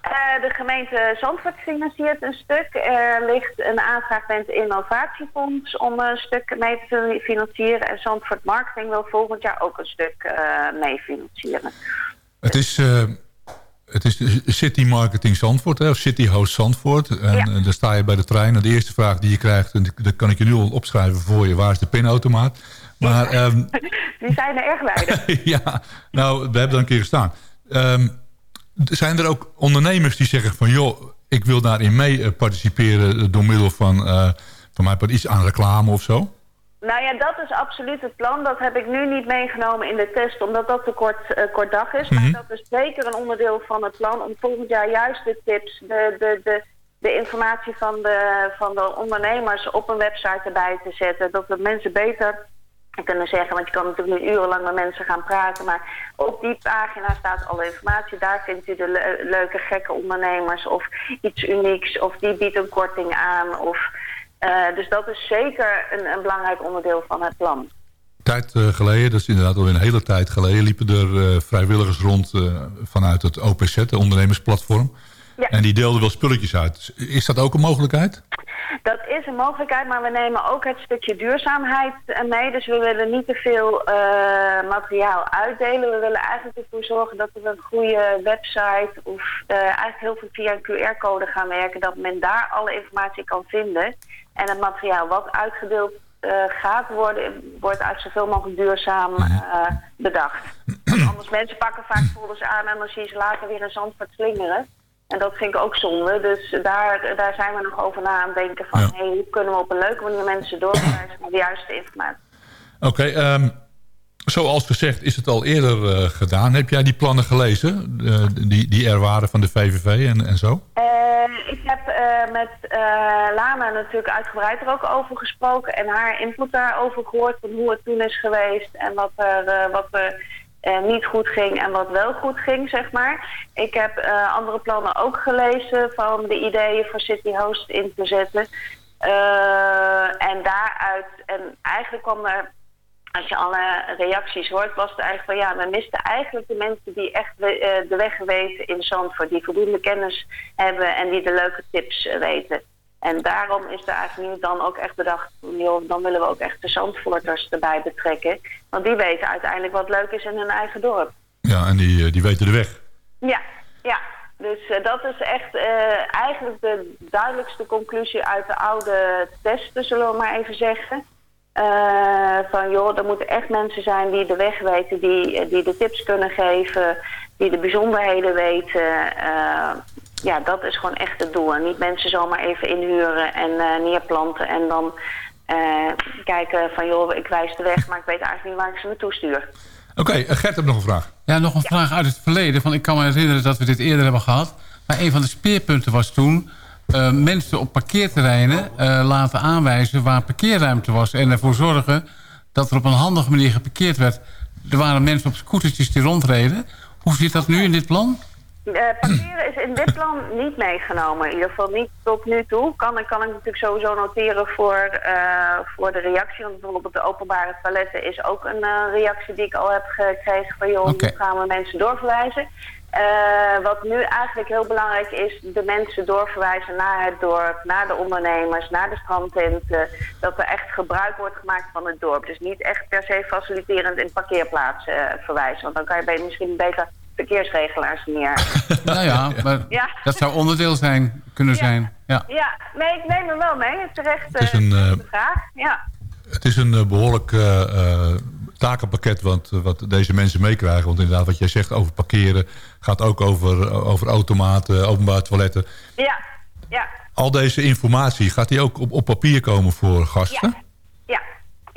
Eh, de gemeente Zandvoort financiert een stuk. Er ligt een aanvraag bij het innovatiefonds om een stuk mee te financieren. En Zandvoort Marketing wil volgend jaar ook een stuk eh mee financieren. Het is, eh, het is City Marketing Zandvoort, hè, of City Host Zandvoort. En Ja. daar sta je bij de trein. En de eerste vraag die je krijgt, en dat kan ik je nu al opschrijven voor je... waar is de pinautomaat? Maar ehm, [LAUGHS] Die zijn er erg blij. [LAUGHS] ja, nou, we hebben daar een keer gestaan. Ehm, zijn er ook ondernemers die zeggen van... joh, ik wil daarin mee eh, participeren door middel van, eh van mij iets aan reclame of zo? Nou ja, dat is absoluut het plan. Dat heb ik nu niet meegenomen in de test, omdat dat te kort, eh, kort dag is. Mhm. Maar dat is zeker een onderdeel van het plan om volgend jaar juist de tips, de, de, de, de informatie van de, van de ondernemers op een website erbij te zetten. Dat we mensen beter kunnen zeggen, want je kan natuurlijk nu urenlang met mensen gaan praten, maar op die pagina staat alle informatie. Daar vindt u de le- leuke, gekke ondernemers of iets unieks, of die biedt een korting aan. Of, eh, dus dat is zeker een, een belangrijk onderdeel van het plan. Tijd eh, geleden, dat is inderdaad alweer een hele tijd geleden... liepen er eh, vrijwilligers rond vanuit het OPZ, de ondernemersplatform. Ja. En die deelde wel spulletjes uit. Is dat ook een mogelijkheid? Dat is een mogelijkheid, maar we nemen ook het stukje duurzaamheid eh, mee. Dus we willen niet te veel eh, materiaal uitdelen. We willen eigenlijk ervoor zorgen dat we een goede website of eh, eigenlijk heel veel via een QR-code gaan werken. Dat men daar alle informatie kan vinden. En het materiaal wat uitgedeeld gaat worden, wordt uit zoveel mogelijk duurzaam eh, bedacht. Want [CLEARS THROAT] anders mensen pakken vaak folders aan en dan zie je ze later weer in zand slingeren. En dat vind ik ook zonde. Dus daar, daar zijn we nog over na aan het denken van... hey, hoe kunnen we op een leuke manier mensen doorverwijzen naar de juiste informatie. Oké, ehm, zoals gezegd is het al eerder eh, gedaan. Heb jij die plannen gelezen? Die, die er waren van de VVV en, en zo? Eh, ik heb eh, met Lana natuurlijk uitgebreid er ook over gesproken... en haar input daarover gehoord van hoe het toen is geweest... en wat er, wat er eh, niet goed ging en wat wel goed ging, zeg maar. Ik heb eh, andere plannen ook gelezen van de ideeën voor City Host in te zetten. Eh, en daaruit, en eigenlijk kwam er, als je alle reacties hoort, was het eigenlijk van ja, we misten eigenlijk de mensen die echt de weg weten in Zandvoort, die voldoende kennis hebben en die de leuke tips weten. En daarom is er eigenlijk nu dan ook echt bedacht, joh, dan willen we ook echt de Zandvoorters erbij betrekken. Want die weten uiteindelijk wat leuk is in hun eigen dorp. Ja, en die, eh, die weten de weg. Ja, ja. Dus eh, dat is echt eh, eigenlijk de duidelijkste conclusie uit de oude testen, zullen we maar even zeggen. Van joh, er moeten echt mensen zijn die de weg weten, die, die de tips kunnen geven, die de bijzonderheden weten. Ja, dat is gewoon echt het doel. En niet mensen zomaar even inhuren en eh, neerplanten en dan eh, kijken van joh, ik wijs de weg, maar ik weet eigenlijk niet waar ik ze naartoe stuur. Oké, eh, Gert heeft nog een vraag. Ja, nog een vraag uit het verleden. Van, ik kan me herinneren dat we dit eerder hebben gehad. Maar een van de speerpunten was toen... eh, mensen op parkeerterreinen eh, laten aanwijzen waar parkeerruimte was. En ervoor zorgen dat er op een handige manier geparkeerd werd. Er waren mensen op scootertjes die rondreden. Hoe zit dat nu in dit plan? Parkeren is in dit plan niet meegenomen. In ieder geval niet tot nu toe. Kan, kan ik natuurlijk sowieso noteren voor, eh, voor de reactie. Want bijvoorbeeld de openbare toiletten is ook een eh, reactie die ik al heb gekregen. Van joh, hoe gaan we mensen doorverwijzen? Wat nu eigenlijk heel belangrijk is, de mensen doorverwijzen naar het dorp, naar de ondernemers, naar de strandtenten. Dat er echt gebruik wordt gemaakt van het dorp. Dus niet echt per se faciliterend in parkeerplaatsen verwijzen. Want dan kan je bij- misschien beter verkeersregelaars neer. [LAUGHS] nou ja, maar [LAUGHS] Ja. dat zou onderdeel zijn, kunnen zijn. Ja. Ja, nee, ik neem hem wel mee. Het is terecht Het is eh, een, eh, vraag. Ja. Het is een eh, behoorlijk eh, eh, takenpakket wat, wat deze mensen meekrijgen. Want inderdaad, wat jij zegt over parkeren... gaat ook over, over automaten, openbare toiletten. Ja, ja, Al deze informatie, gaat die ook op, op papier komen voor gasten? ja.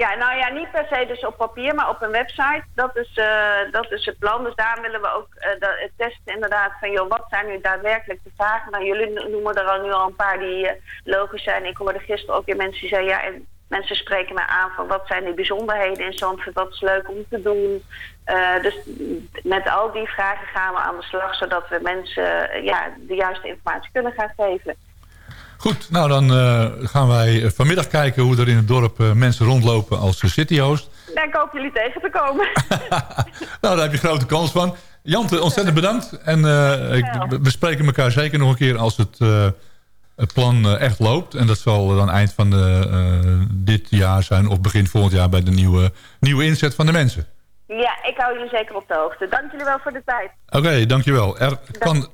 Ja, nou ja, niet per se dus op papier, maar op een website. Dat is, eh, dat is het plan. Dus daar willen we ook eh, testen inderdaad van... joh, wat zijn nu daadwerkelijk de vragen? Nou, jullie noemen er al nu al een paar die eh, logisch zijn. Ik hoorde gisteren ook weer mensen die ja, en mensen spreken mij aan van wat zijn die bijzonderheden in Zandvoort? Wat is leuk om te doen? Dus met al die vragen gaan we aan de slag... zodat we mensen ja, de juiste informatie kunnen gaan geven. Goed, nou dan eh, gaan wij vanmiddag kijken hoe er in het dorp eh, mensen rondlopen als eh, cityhost. Daar ik hoop jullie tegen te komen. [LAUGHS] Nou, daar heb je grote kans van. Jante, ontzettend bedankt. En eh, ik, we- spreken elkaar zeker nog een keer als het, eh, het plan eh, echt loopt. En dat zal dan eind van de, eh, dit jaar zijn of begin volgend jaar bij de nieuwe, nieuwe inzet van de mensen. Ja, ik hou jullie zeker op de hoogte. Dank jullie wel voor de tijd. Oké, dankjewel. Er kan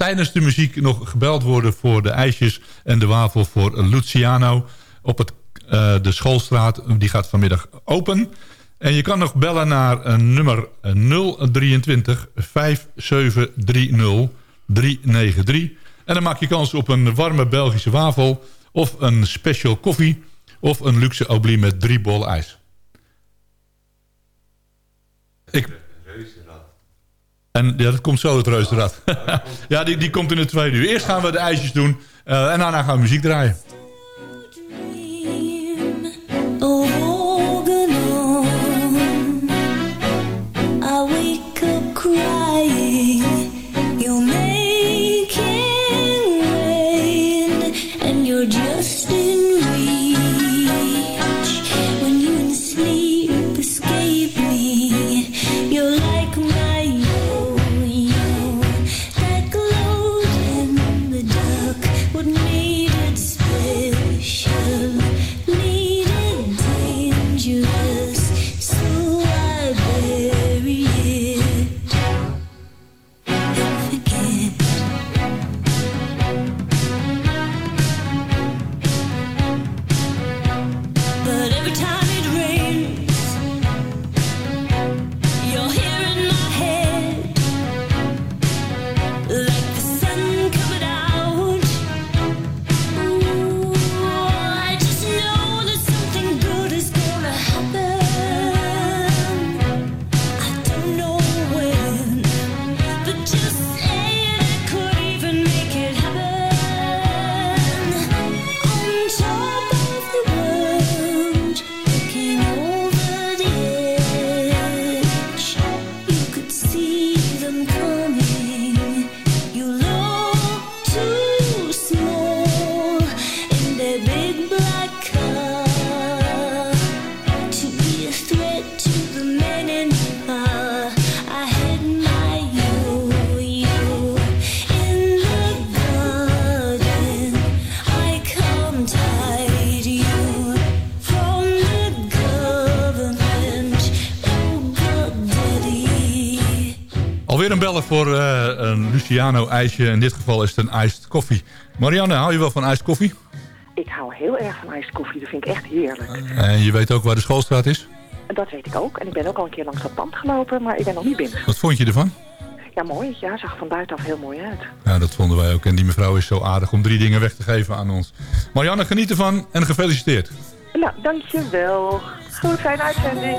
tijdens de muziek nog gebeld worden voor de ijsjes en de wafel voor Luciano op het, eh, de schoolstraat. Die gaat vanmiddag open. En je kan nog bellen naar eh, nummer 023 5730 393. En dan maak je kans op een warme Belgische wafel of een special koffie of een luxe oblie met drie bol ijs. Ik, en ja, dat komt zo, het reuzenrad. [LAUGHS] ja, die, die komt in het tweede uur. Eerst gaan we de ijsjes doen eh, en daarna gaan we muziek draaien. Voor eh, een Luciano ijsje. In dit geval is het een iced koffie. Marianne, hou je wel van iced koffie? Ik hou heel erg van iced koffie. Dat vind ik echt heerlijk. En je weet ook waar de schoolstraat is? Dat weet ik ook. En ik ben ook al een keer langs dat pand gelopen, maar ik ben nog niet binnen. Wat vond je ervan? Ja, mooi. Ja, zag van buitenaf heel mooi uit. Ja, dat vonden wij ook. En die mevrouw is zo aardig om drie dingen weg te geven aan ons. Marianne, geniet ervan en gefeliciteerd. Nou, dankjewel. Goed, fijne uitzending.